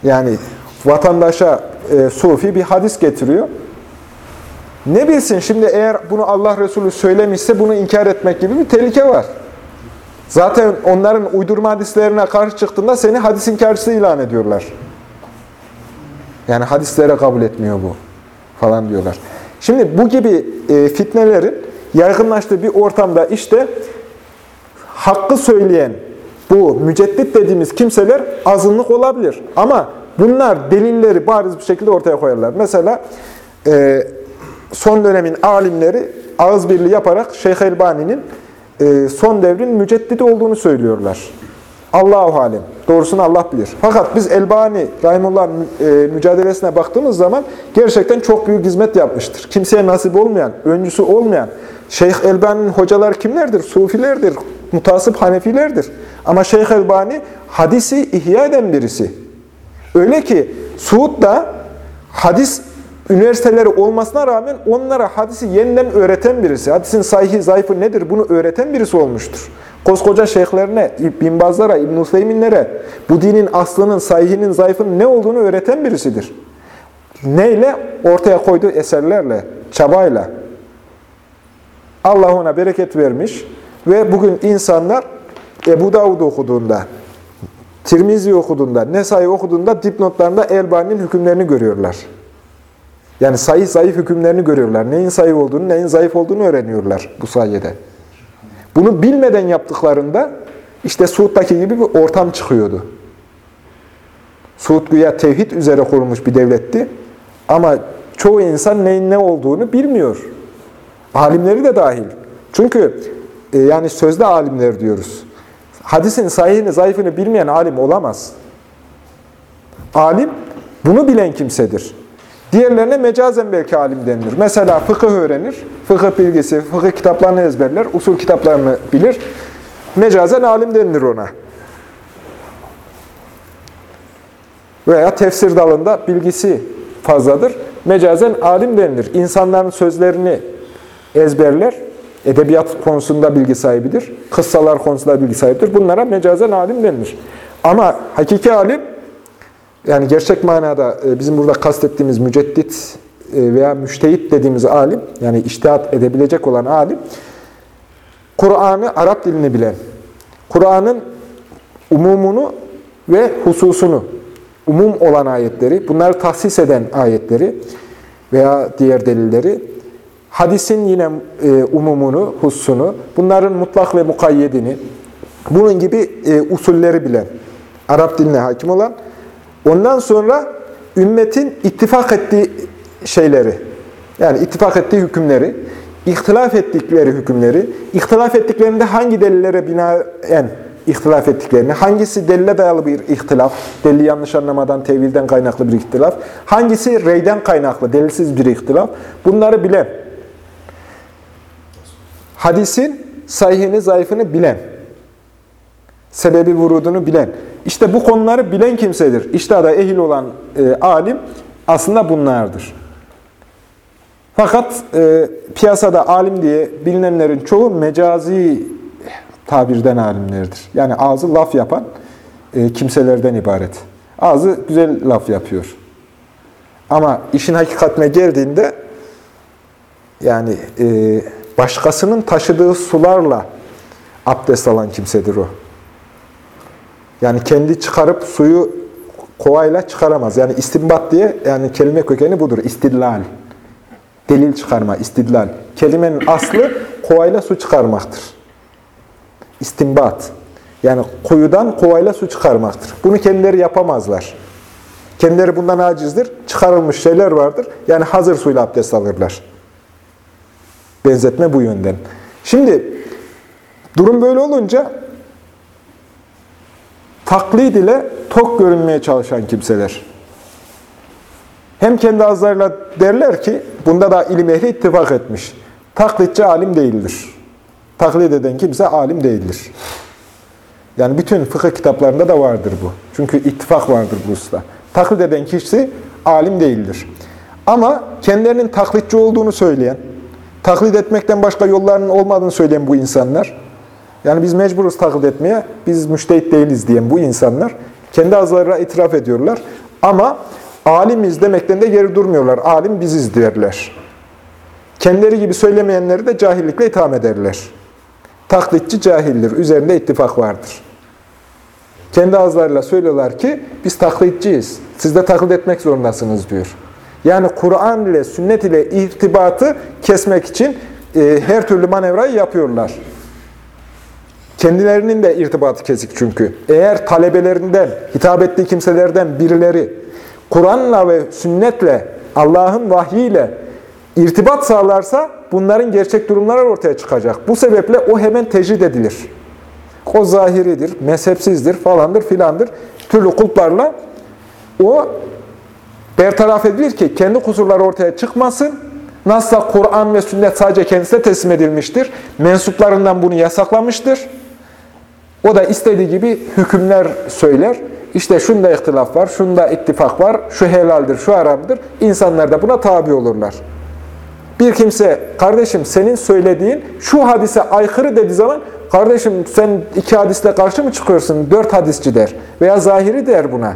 Yani vatandaşa e, sufi bir hadis getiriyor. Ne bilsin şimdi eğer bunu Allah Resulü söylemişse bunu inkar etmek gibi bir tehlike var. Zaten onların uydurma hadislerine karşı çıktığında seni hadis inkarcısı ilan ediyorlar. Yani hadislere kabul etmiyor bu falan diyorlar. Şimdi bu gibi e, fitnelerin yaygınlaştığı bir ortamda işte hakkı söyleyen bu müceddit dediğimiz kimseler azınlık olabilir. Ama bunlar delilleri bariz bir şekilde ortaya koyarlar. Mesela e, son dönemin alimleri ağız birliği yaparak Şeyh Elbani'nin e, son devrin müceddidi olduğunu söylüyorlar. Allahu alem. Doğrusunu Allah bilir. Fakat biz Elbani, Rahimullah'ın e, mücadelesine baktığımız zaman gerçekten çok büyük hizmet yapmıştır. Kimseye nasip olmayan, öncüsü olmayan. Şeyh Elbani'nin hocalar kimlerdir? Sufilerdir, mutasip Hanefilerdir. Ama Şeyh Elbani hadisi ihya eden birisi. Öyle ki Suud da hadis üniversiteleri olmasına rağmen onlara hadisi yeniden öğreten birisi, hadisin sahihi, zayıfı nedir bunu öğreten birisi olmuştur. Koskoca şeyhlerine, binbazlara, İbn-i Hüseyminlere bu dinin aslının, sahihinin, zayıfının ne olduğunu öğreten birisidir. Neyle? Ortaya koyduğu eserlerle, çabayla. Allah ona bereket vermiş ve bugün insanlar Ebu Davud okuduğunda, Tirmizi okuduğunda, Nesai okuduğunda dipnotlarında Elbani'nin hükümlerini görüyorlar. Yani sayı zayıf hükümlerini görüyorlar. Neyin sayı olduğunu, neyin zayıf olduğunu öğreniyorlar bu sayede. Bunu bilmeden yaptıklarında işte Suud'daki gibi bir ortam çıkıyordu. Suud güya tevhid üzere kurulmuş bir devletti. Ama çoğu insan neyin ne olduğunu bilmiyor. Alimleri de dahil. Çünkü e, yani sözde alimler diyoruz. Hadisin sahihini, zayıfını bilmeyen alim olamaz. Alim bunu bilen kimsedir. Diğerlerine mecazen belki alim denilir. Mesela fıkıh öğrenir, fıkıh bilgisi, fıkıh kitaplarını ezberler, usul kitaplarını bilir. Mecazen alim denilir ona. Veya tefsir dalında bilgisi fazladır. Mecazen alim denilir. İnsanların sözlerini ezberler, edebiyat konusunda bilgi sahibidir, kıssalar konusunda bilgi sahibidir. Bunlara mecazen alim denilir. Ama hakiki alim, yani gerçek manada e, bizim burada kastettiğimiz müceddit e, veya müştehit dediğimiz alim, yani iştihat edebilecek olan alim, Kur'an'ı, Arap dilini bilen, Kur'an'ın umumunu ve hususunu, umum olan ayetleri, bunları tahsis eden ayetleri veya diğer delilleri, hadisin yine e, umumunu, hususunu, bunların mutlak ve mukayyedini, bunun gibi usulleri bilen, Arap diline hakim olan, ondan sonra ümmetin ittifak ettiği şeyleri, yani ittifak ettiği hükümleri, ihtilaf ettikleri hükümleri, ihtilaf ettiklerinde hangi delillere binaen ihtilaf ettiklerini, hangisi delile dayalı bir ihtilaf, delili yanlış anlamadan tevilden kaynaklı bir ihtilaf, hangisi reyden kaynaklı, delilsiz bir ihtilaf, bunları bilen, hadisin sahihini, zayıfını bilen, sebebi vurudunu bilen, işte bu konuları bilen kimsedir. İşte da ehil olan e, alim aslında bunlardır. Fakat e, piyasada alim diye bilinenlerin çoğu mecazi tabirden alimlerdir. Yani ağzı laf yapan e, kimselerden ibaret. Ağzı güzel laf yapıyor. Ama işin hakikatine geldiğinde yani e, başkasının taşıdığı sularla abdest alan kimsedir o. Yani kendi çıkarıp suyu kovayla çıkaramaz. Yani istinbat diye yani kelime kökeni budur. İstidlal. Delil çıkarma, istidlal. Kelimenin aslı kovayla su çıkarmaktır. İstinbat. Yani kuyudan kovayla su çıkarmaktır. Bunu kendileri yapamazlar. Kendileri bundan acizdir. Çıkarılmış şeyler vardır. Yani hazır suyla abdest alırlar. Benzetme bu yönden. Şimdi durum böyle olunca taklid ile tok görünmeye çalışan kimseler. Hem kendi ağızlarıyla derler ki, bunda da ilim ehli ittifak etmiş. Taklitçi alim değildir. Taklit eden kimse alim değildir. Yani bütün fıkıh kitaplarında da vardır bu. Çünkü ittifak vardır bu usta. Taklit eden kişi alim değildir. Ama kendilerinin taklitçi olduğunu söyleyen, taklit etmekten başka yollarının olmadığını söyleyen bu insanlar, yani biz mecburuz taklit etmeye, biz müştehit değiliz diyen bu insanlar, kendi ağızlarına itiraf ediyorlar. Ama alimiz demekten de geri durmuyorlar. Alim biziz derler. Kendileri gibi söylemeyenleri de cahillikle itham ederler. Taklitçi cahildir. Üzerinde ittifak vardır. Kendi ağızlarıyla söylüyorlar ki biz taklitçiyiz. Siz de taklit etmek zorundasınız diyor. Yani Kur'an ile sünnet ile irtibatı kesmek için e, her türlü manevrayı yapıyorlar. Kendilerinin de irtibatı kesik çünkü. Eğer talebelerinden, hitap ettiği kimselerden birileri Kur'an'la ve sünnetle, Allah'ın vahyiyle irtibat sağlarsa bunların gerçek durumları ortaya çıkacak. Bu sebeple o hemen tecrid edilir. O zahiridir, mezhepsizdir falandır filandır. Türlü kulplarla o bertaraf edilir ki kendi kusurları ortaya çıkmasın. Nasılsa Kur'an ve sünnet sadece kendisine teslim edilmiştir. Mensuplarından bunu yasaklamıştır. O da istediği gibi hükümler söyler. İşte şunda ihtilaf var, şunda ittifak var, şu helaldir, şu haramdır. İnsanlar da buna tabi olurlar. Bir kimse, kardeşim senin söylediğin şu hadise aykırı dediği zaman, kardeşim sen iki hadisle karşı mı çıkıyorsun? Dört hadisçi der. Veya zahiri der buna.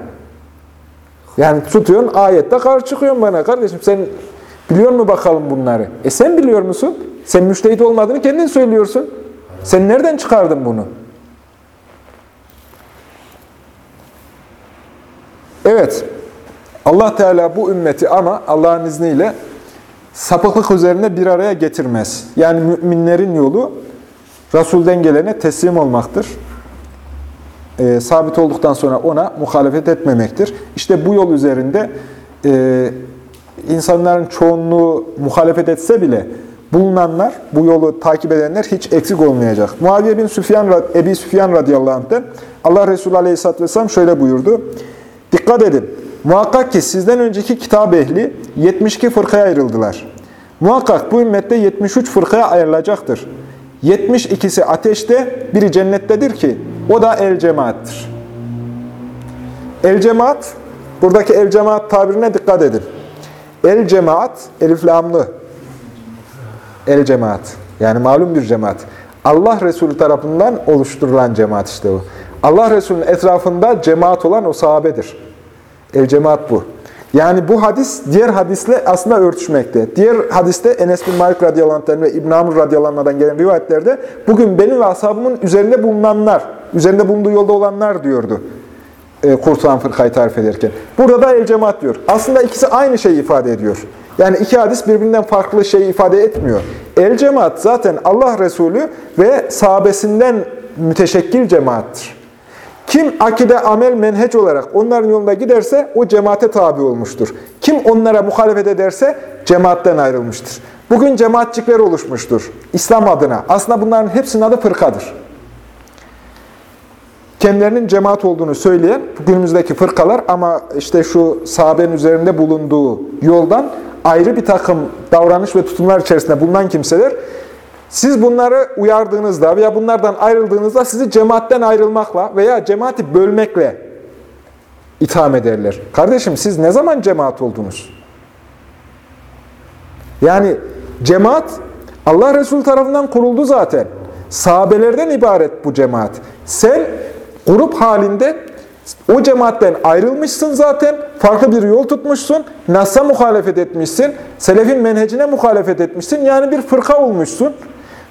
Yani tutuyorsun ayette karşı çıkıyorsun bana. Kardeşim sen biliyor mu bakalım bunları? E sen biliyor musun? Sen müştehit olmadığını kendin söylüyorsun. Sen nereden çıkardın bunu? Evet. Allah Teala bu ümmeti ama Allah'ın izniyle sapıklık üzerine bir araya getirmez. Yani müminlerin yolu Resul'den gelene teslim olmaktır. Ee, sabit olduktan sonra ona muhalefet etmemektir. İşte bu yol üzerinde e, insanların çoğunluğu muhalefet etse bile bulunanlar, bu yolu takip edenler hiç eksik olmayacak. Muaviye bin Süfyan, Ebi Süfyan radıyallahu anh'ten Allah Resulü aleyhisselatü vesselam şöyle buyurdu. Dikkat edin. Muhakkak ki sizden önceki kitap ehli 72 fırkaya ayrıldılar. Muhakkak bu ümmette 73 fırkaya ayrılacaktır. 72'si ateşte, biri cennettedir ki o da el cemaattir. El cemaat, buradaki el cemaat tabirine dikkat edin. El cemaat, elif lamlı. El cemaat. Yani malum bir cemaat. Allah Resulü tarafından oluşturulan cemaat işte o. Allah Resulü'nün etrafında cemaat olan o sahabedir. El cemaat bu. Yani bu hadis diğer hadisle aslında örtüşmekte. Diğer hadiste Enes bin Malik radıyallahu anh'tan ve İbn Amr radıyallahu anh'dan gelen rivayetlerde bugün benim ve ashabımın üzerinde bulunanlar, üzerinde bulunduğu yolda olanlar diyordu. E, kurtulan fırkayı tarif ederken. Burada da el cemaat diyor. Aslında ikisi aynı şeyi ifade ediyor. Yani iki hadis birbirinden farklı şeyi ifade etmiyor. El cemaat zaten Allah Resulü ve sahabesinden müteşekkil cemaattir. Kim akide, amel, menheç olarak onların yolunda giderse o cemaate tabi olmuştur. Kim onlara muhalefet ederse cemaatten ayrılmıştır. Bugün cemaatçikler oluşmuştur İslam adına. Aslında bunların hepsinin adı fırkadır. Kendilerinin cemaat olduğunu söyleyen günümüzdeki fırkalar ama işte şu sahabenin üzerinde bulunduğu yoldan ayrı bir takım davranış ve tutumlar içerisinde bulunan kimseler siz bunları uyardığınızda veya bunlardan ayrıldığınızda sizi cemaatten ayrılmakla veya cemaati bölmekle itham ederler. Kardeşim siz ne zaman cemaat oldunuz? Yani cemaat Allah Resulü tarafından kuruldu zaten. Sahabelerden ibaret bu cemaat. Sen grup halinde o cemaatten ayrılmışsın zaten, farklı bir yol tutmuşsun, Nas'a muhalefet etmişsin, Selefin menhecine muhalefet etmişsin, yani bir fırka olmuşsun.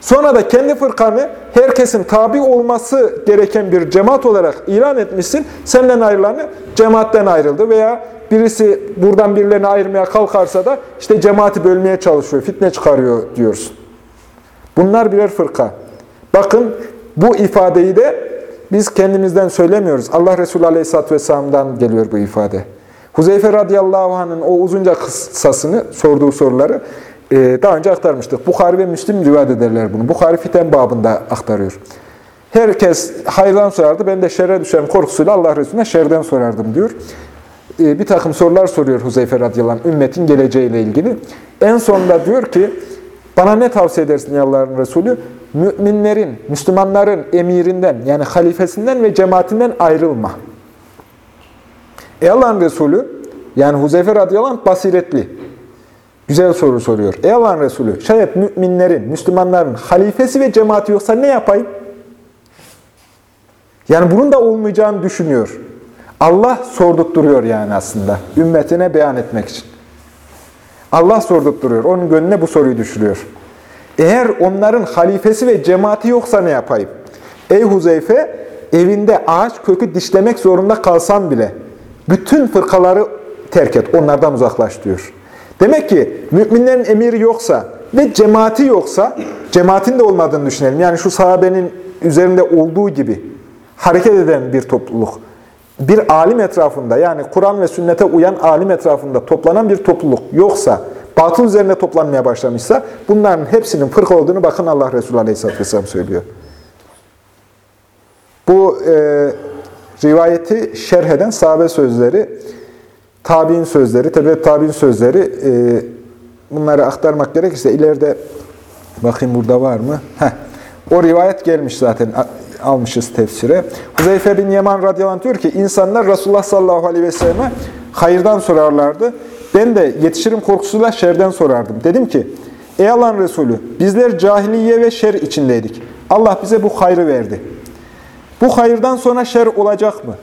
Sonra da kendi fırkanı herkesin tabi olması gereken bir cemaat olarak ilan etmişsin. Senden ayrılanı cemaatten ayrıldı veya birisi buradan birilerini ayırmaya kalkarsa da işte cemaati bölmeye çalışıyor, fitne çıkarıyor diyorsun. Bunlar birer fırka. Bakın bu ifadeyi de biz kendimizden söylemiyoruz. Allah Resulü Aleyhisselatü Vesselam'dan geliyor bu ifade. Huzeyfe radıyallahu anh'ın o uzunca kıssasını, sorduğu soruları daha önce aktarmıştık. Bukhari ve Müslim rivayet ederler bunu. Bukhari fiten babında aktarıyor. Herkes hayırdan sorardı. Ben de şerre düşen korkusuyla Allah Resulüne şerden sorardım diyor. Ee, bir takım sorular soruyor Huzeyfe radıyallahu ümmetin geleceğiyle ilgili. En sonunda diyor ki, bana ne tavsiye edersin ya Allah'ın Resulü? Müminlerin, Müslümanların emirinden yani halifesinden ve cemaatinden ayrılma. Ey Allah'ın Resulü, yani Huzeyfe radıyallahu basiretli. Güzel soru soruyor. Ey Allah'ın Resulü, şayet müminlerin, Müslümanların halifesi ve cemaati yoksa ne yapayım? Yani bunun da olmayacağını düşünüyor. Allah sordurtturuyor yani aslında. Ümmetine beyan etmek için. Allah sordurtturuyor. Onun gönlüne bu soruyu düşürüyor. Eğer onların halifesi ve cemaati yoksa ne yapayım? Ey Huzeyfe, evinde ağaç kökü dişlemek zorunda kalsam bile bütün fırkaları terk et, onlardan uzaklaş diyor. Demek ki müminlerin emiri yoksa ve cemaati yoksa, cemaatin de olmadığını düşünelim. Yani şu sahabenin üzerinde olduğu gibi hareket eden bir topluluk. Bir alim etrafında yani Kur'an ve sünnete uyan alim etrafında toplanan bir topluluk yoksa, batıl üzerine toplanmaya başlamışsa bunların hepsinin fırka olduğunu bakın Allah Resulü Aleyhisselatü Vesselam söylüyor. Bu e, rivayeti şerh eden sahabe sözleri tabi'in sözleri, tabi tabi'in sözleri e, bunları aktarmak gerekirse ileride bakayım burada var mı? Heh, o rivayet gelmiş zaten. almışız tefsire. Huzeyfe bin Yaman radıyallahu anh diyor ki, insanlar Resulullah sallallahu aleyhi ve selleme hayırdan sorarlardı. Ben de yetişirim korkusuyla şerden sorardım. Dedim ki, ey Allah'ın Resulü, bizler cahiliye ve şer içindeydik. Allah bize bu hayrı verdi. Bu hayırdan sonra şer olacak mı?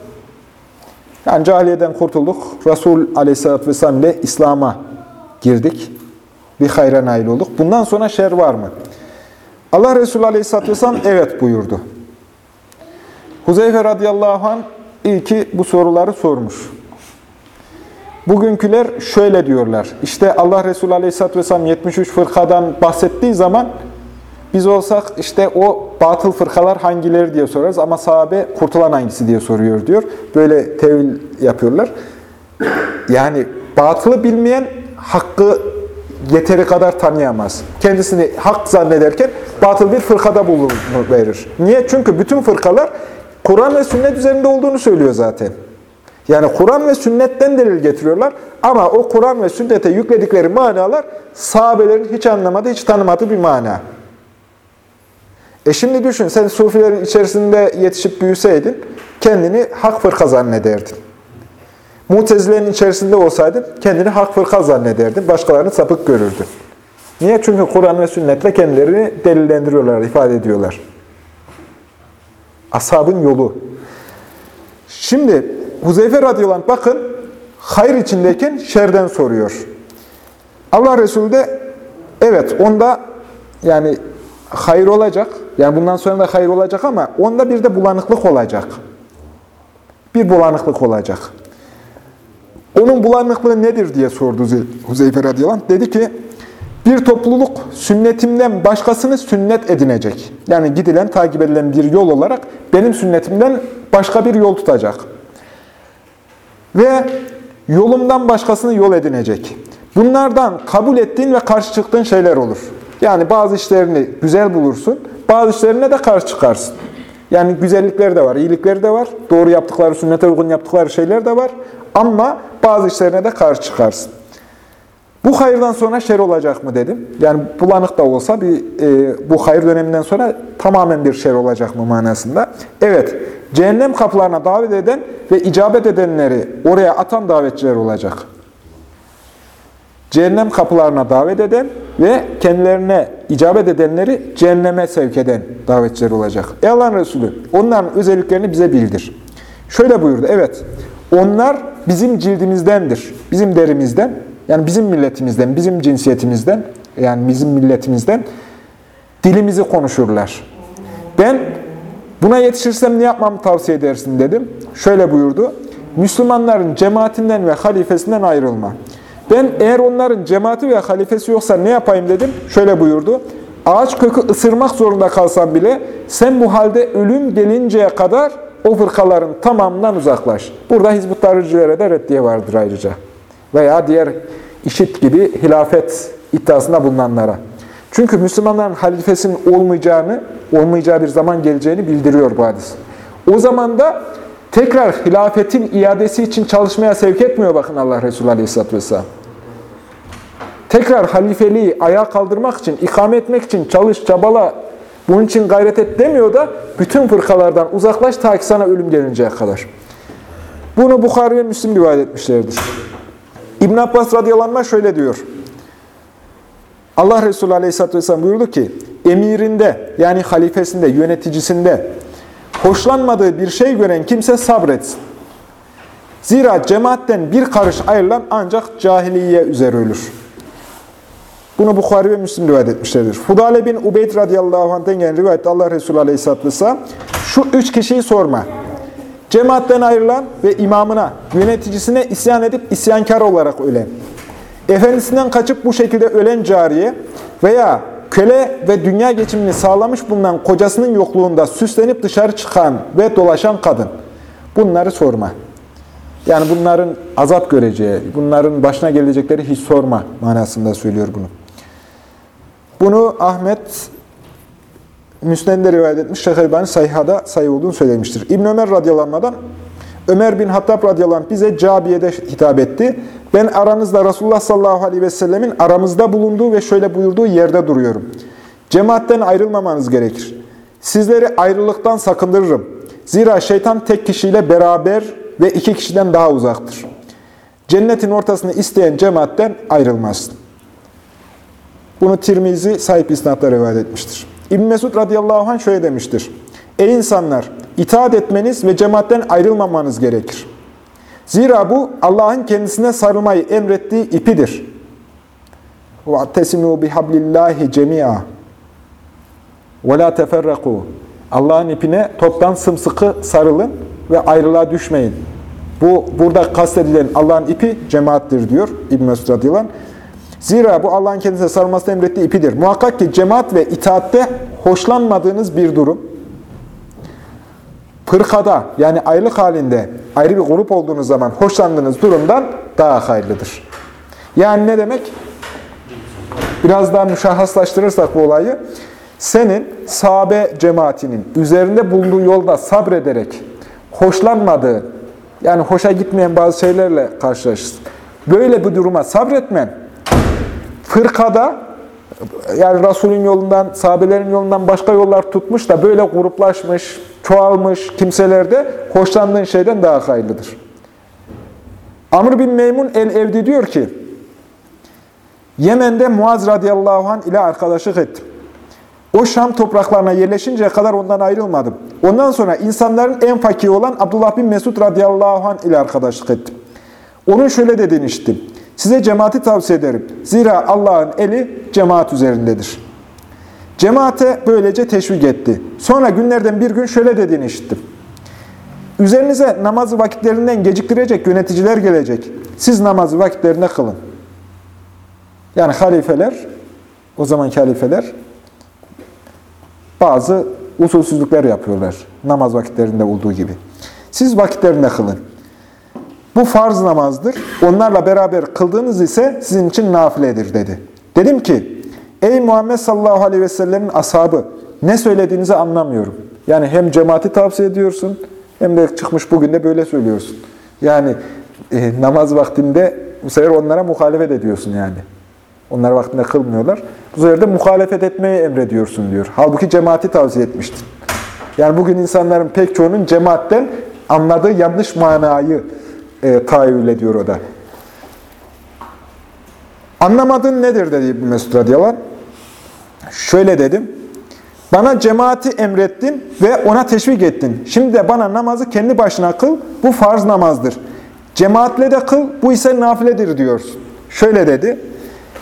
Yani cahiliyeden kurtulduk. Resul aleyhissalatü vesselam ile İslam'a girdik. Bir hayra nail olduk. Bundan sonra şer var mı? Allah Resulü aleyhissalatü vesselam evet buyurdu. Huzeyfe radıyallahu anh iyi ki bu soruları sormuş. Bugünküler şöyle diyorlar. İşte Allah Resulü aleyhissalatü vesselam 73 fırkadan bahsettiği zaman biz olsak işte o batıl fırkalar hangileri diye sorarız ama sahabe kurtulan hangisi diye soruyor diyor. Böyle tevil yapıyorlar. Yani batılı bilmeyen hakkı yeteri kadar tanıyamaz. Kendisini hak zannederken batıl bir fırkada bulunur verir. Niye? Çünkü bütün fırkalar Kur'an ve sünnet üzerinde olduğunu söylüyor zaten. Yani Kur'an ve sünnetten delil getiriyorlar ama o Kur'an ve sünnete yükledikleri manalar sahabelerin hiç anlamadığı, hiç tanımadığı bir mana. E şimdi düşün, sen sufilerin içerisinde yetişip büyüseydin, kendini hak fırka zannederdin. Mutezilerin içerisinde olsaydın, kendini hak fırka zannederdin, başkalarını sapık görürdün. Niye? Çünkü Kur'an ve sünnetle kendilerini delillendiriyorlar, ifade ediyorlar. Ashabın yolu. Şimdi Huzeyfe radıyallahu bakın, hayır içindeyken şerden soruyor. Allah Resulü de evet onda yani hayır olacak. Yani bundan sonra da hayır olacak ama onda bir de bulanıklık olacak. Bir bulanıklık olacak. Onun bulanıklığı nedir diye sordu Huzeyfe radıyallahu anh. Dedi ki bir topluluk sünnetimden başkasını sünnet edinecek. Yani gidilen, takip edilen bir yol olarak benim sünnetimden başka bir yol tutacak. Ve yolumdan başkasını yol edinecek. Bunlardan kabul ettiğin ve karşı çıktığın şeyler olur. Yani bazı işlerini güzel bulursun, bazı işlerine de karşı çıkarsın. Yani güzellikleri de var, iyilikleri de var. Doğru yaptıkları, sünnete uygun yaptıkları şeyler de var. Ama bazı işlerine de karşı çıkarsın. Bu hayırdan sonra şer olacak mı dedim. Yani bulanık da olsa bir e, bu hayır döneminden sonra tamamen bir şer olacak mı manasında. Evet, cehennem kapılarına davet eden ve icabet edenleri oraya atan davetçiler olacak. Cehennem kapılarına davet eden ve kendilerine icabet edenleri cehenneme sevk eden davetçiler olacak. Ey Allah'ın Resulü, onların özelliklerini bize bildir. Şöyle buyurdu, evet, onlar bizim cildimizdendir, bizim derimizden, yani bizim milletimizden, bizim cinsiyetimizden, yani bizim milletimizden dilimizi konuşurlar. Ben buna yetişirsem ne yapmamı tavsiye edersin dedim. Şöyle buyurdu, Müslümanların cemaatinden ve halifesinden ayrılma. Ben eğer onların cemaati ve halifesi yoksa ne yapayım dedim. Şöyle buyurdu. Ağaç kökü ısırmak zorunda kalsam bile sen bu halde ölüm gelinceye kadar o fırkaların tamamından uzaklaş. Burada Hizbut Tarihçilere de reddiye vardır ayrıca. Veya diğer işit gibi hilafet iddiasında bulunanlara. Çünkü Müslümanların halifesinin olmayacağını, olmayacağı bir zaman geleceğini bildiriyor bu hadis. O zaman da tekrar hilafetin iadesi için çalışmaya sevk etmiyor bakın Allah Resulü Aleyhisselatü Vesselam. Tekrar halifeliği ayağa kaldırmak için, ikame etmek için çalış, çabala, bunun için gayret et demiyor da bütün fırkalardan uzaklaş ta ki sana ölüm gelinceye kadar. Bunu Bukhari ve Müslim rivayet etmişlerdir. İbn Abbas radıyallahu şöyle diyor. Allah Resulü aleyhisselatü vesselam buyurdu ki, emirinde yani halifesinde, yöneticisinde hoşlanmadığı bir şey gören kimse sabretsin. Zira cemaatten bir karış ayrılan ancak cahiliye üzere ölür. Bunu Bukhari ve Müslim rivayet etmişlerdir. Fudale bin Ubeyd radıyallahu anh'ten gelen rivayette Allah Resulü aleyhisselatü vesselam şu üç kişiyi sorma. Cemaatten ayrılan ve imamına, yöneticisine isyan edip isyankar olarak ölen, efendisinden kaçıp bu şekilde ölen cariye veya köle ve dünya geçimini sağlamış bulunan kocasının yokluğunda süslenip dışarı çıkan ve dolaşan kadın. Bunları sorma. Yani bunların azap göreceği, bunların başına gelecekleri hiç sorma manasında söylüyor bunu. Bunu Ahmet Müsned'de rivayet etmiş, Şeyh Elbani Sayha'da sayı olduğunu söylemiştir. İbn Ömer radıyallahu Ömer bin Hattab radıyallahu bize Cabiye'de hitap etti. Ben aranızda Resulullah sallallahu aleyhi ve sellemin aramızda bulunduğu ve şöyle buyurduğu yerde duruyorum. Cemaatten ayrılmamanız gerekir. Sizleri ayrılıktan sakındırırım. Zira şeytan tek kişiyle beraber ve iki kişiden daha uzaktır. Cennetin ortasını isteyen cemaatten ayrılmazsın. Bunu Tirmizi sahip isnatla rivayet etmiştir. İbn Mesud radıyallahu anh şöyle demiştir. Ey insanlar! itaat etmeniz ve cemaatten ayrılmamanız gerekir. Zira bu Allah'ın kendisine sarılmayı emrettiği ipidir. وَاَعْتَسِمُوا بِحَبْلِ اللّٰهِ جَمِيعًا وَلَا تَفَرَّقُوا Allah'ın ipine toptan sımsıkı sarılın ve ayrılığa düşmeyin. Bu burada kastedilen Allah'ın ipi cemaattir diyor İbn Mesud radıyallahu anh. Zira bu Allah'ın kendisine sarılmasını emrettiği ipidir. Muhakkak ki cemaat ve itaatte hoşlanmadığınız bir durum, fırkada yani ayrılık halinde ayrı bir grup olduğunuz zaman hoşlandığınız durumdan daha hayırlıdır. Yani ne demek? Biraz daha müşahhaslaştırırsak bu olayı, senin sahabe cemaatinin üzerinde bulunduğu yolda sabrederek hoşlanmadığı, yani hoşa gitmeyen bazı şeylerle karşılaşırsın. Böyle bir duruma sabretmen, fırkada, yani Resulün yolundan, sahabelerin yolundan başka yollar tutmuş da böyle gruplaşmış, çoğalmış kimselerde hoşlandığın şeyden daha hayırlıdır. Amr bin Meymun el-Evdi diyor ki, Yemen'de Muaz radıyallahu anh ile arkadaşlık ettim. O Şam topraklarına yerleşinceye kadar ondan ayrılmadım. Ondan sonra insanların en fakiri olan Abdullah bin Mesud radıyallahu anh ile arkadaşlık ettim. Onun şöyle dediğini işittim. Size cemaati tavsiye ederim. Zira Allah'ın eli cemaat üzerindedir. Cemaate böylece teşvik etti. Sonra günlerden bir gün şöyle dediğini işittim. Üzerinize namazı vakitlerinden geciktirecek yöneticiler gelecek. Siz namazı vakitlerinde kılın. Yani halifeler, o zamanki halifeler bazı usulsüzlükler yapıyorlar. Namaz vakitlerinde olduğu gibi. Siz vakitlerinde kılın. Bu farz namazdır. Onlarla beraber kıldığınız ise sizin için nafiledir dedi. Dedim ki, ey Muhammed sallallahu aleyhi ve sellemin ashabı, ne söylediğinizi anlamıyorum. Yani hem cemaati tavsiye ediyorsun, hem de çıkmış bugün de böyle söylüyorsun. Yani e, namaz vaktinde bu sefer onlara muhalefet ediyorsun yani. Onlar vaktinde kılmıyorlar. Bu sefer de muhalefet etmeyi emrediyorsun diyor. Halbuki cemaati tavsiye etmiştin. Yani bugün insanların pek çoğunun cemaatten anladığı yanlış manayı e, tahayyül ediyor o da. Anlamadığın nedir dedi İbn Mesud radıyallahu. Şöyle dedim. Bana cemaati emrettin ve ona teşvik ettin. Şimdi de bana namazı kendi başına kıl. Bu farz namazdır. Cemaatle de kıl. Bu ise nafiledir diyorsun. Şöyle dedi.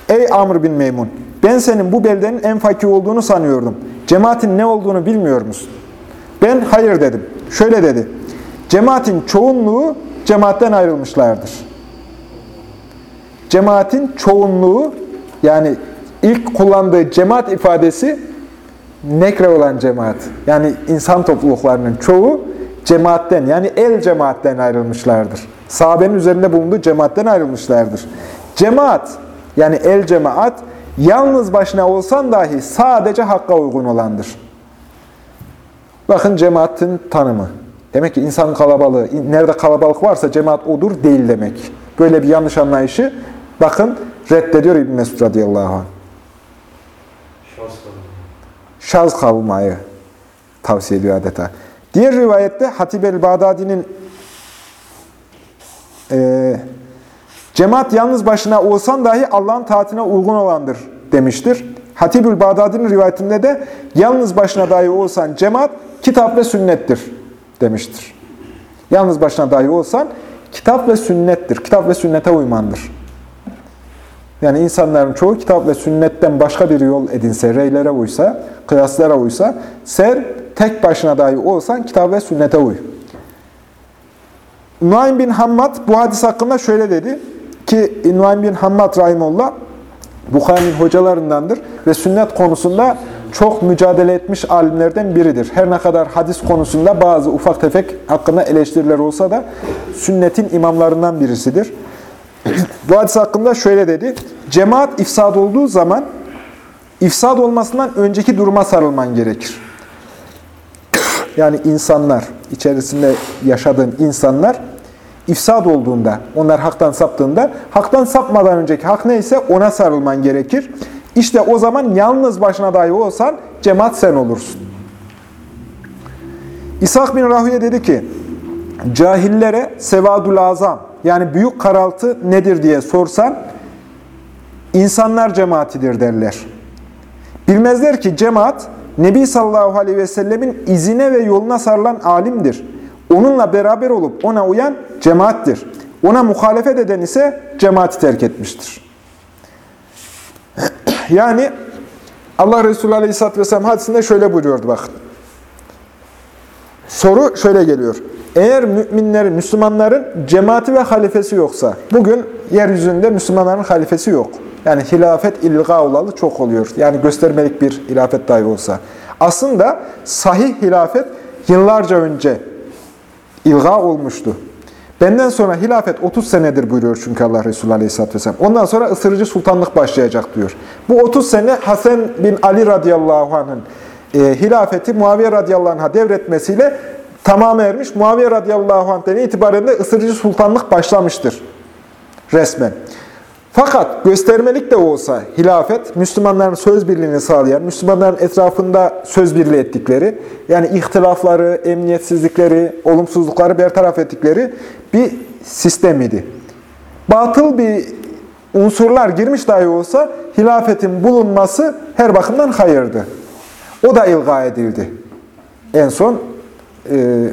Ey Amr bin Meymun! Ben senin bu beldenin en fakir olduğunu sanıyordum. Cemaatin ne olduğunu bilmiyor musun? Ben hayır dedim. Şöyle dedi. Cemaatin çoğunluğu cemaatten ayrılmışlardır. Cemaatin çoğunluğu yani ilk kullandığı cemaat ifadesi nekre olan cemaat. Yani insan topluluklarının çoğu cemaatten yani el cemaatten ayrılmışlardır. Sahabenin üzerinde bulunduğu cemaatten ayrılmışlardır. Cemaat yani el cemaat yalnız başına olsan dahi sadece hakka uygun olandır. Bakın cemaatin tanımı. Demek ki insan kalabalığı, nerede kalabalık varsa cemaat odur değil demek. Böyle bir yanlış anlayışı bakın reddediyor İbn Mesud radıyallahu anh. Şaz kalmayı tavsiye ediyor adeta. Diğer rivayette Hatib el-Bağdadi'nin e, cemaat yalnız başına olsan dahi Allah'ın taatine uygun olandır demiştir. Hatibül Bağdadi'nin rivayetinde de yalnız başına dahi olsan cemaat kitap ve sünnettir demiştir. Yalnız başına dahi olsan kitap ve sünnettir. Kitap ve sünnete uymandır. Yani insanların çoğu kitap ve sünnetten başka bir yol edinse, reylere uysa, kıyaslara uysa, ser tek başına dahi olsan kitap ve sünnete uy. Nuaym bin Hammad bu hadis hakkında şöyle dedi ki Nuaym bin Hammad Rahimullah Bukhari'nin hocalarındandır ve sünnet konusunda çok mücadele etmiş alimlerden biridir. Her ne kadar hadis konusunda bazı ufak tefek hakkında eleştiriler olsa da sünnetin imamlarından birisidir. Bu hadis hakkında şöyle dedi. Cemaat ifsad olduğu zaman ifsad olmasından önceki duruma sarılman gerekir. Yani insanlar, içerisinde yaşadığın insanlar ifsad olduğunda, onlar haktan saptığında, haktan sapmadan önceki hak neyse ona sarılman gerekir. İşte o zaman yalnız başına dahi olsan cemaat sen olursun. İshak bin Rahüye dedi ki, cahillere sevadul azam yani büyük karaltı nedir diye sorsan insanlar cemaatidir derler. Bilmezler ki cemaat Nebi sallallahu aleyhi ve sellemin izine ve yoluna sarılan alimdir. Onunla beraber olup ona uyan cemaattir. Ona muhalefet eden ise cemaati terk etmiştir. Yani Allah Resulü aleyhisselatü vesselam hadisinde şöyle buyuruyordu bakın. Soru şöyle geliyor. Eğer müminlerin, Müslümanların cemaati ve halifesi yoksa, bugün yeryüzünde Müslümanların halifesi yok. Yani hilafet ilga olalı çok oluyor. Yani göstermelik bir hilafet dahi olsa. Aslında sahih hilafet yıllarca önce ilga olmuştu. Benden sonra hilafet 30 senedir buyuruyor çünkü Allah Resulü Aleyhisselatü Vesselam. Ondan sonra ısırıcı sultanlık başlayacak diyor. Bu 30 sene Hasan bin Ali radıyallahu anh'ın e, hilafeti Muaviye radıyallahu anh'a devretmesiyle tamam ermiş. Muaviye radıyallahu anh'tan itibaren de ısırıcı sultanlık başlamıştır resmen. Fakat göstermelik de olsa hilafet, Müslümanların söz birliğini sağlayan, Müslümanların etrafında söz birliği ettikleri, yani ihtilafları, emniyetsizlikleri, olumsuzlukları bertaraf ettikleri bir sistem idi. Batıl bir unsurlar girmiş dahi olsa hilafetin bulunması her bakımdan hayırdı. O da ilga edildi. En son e,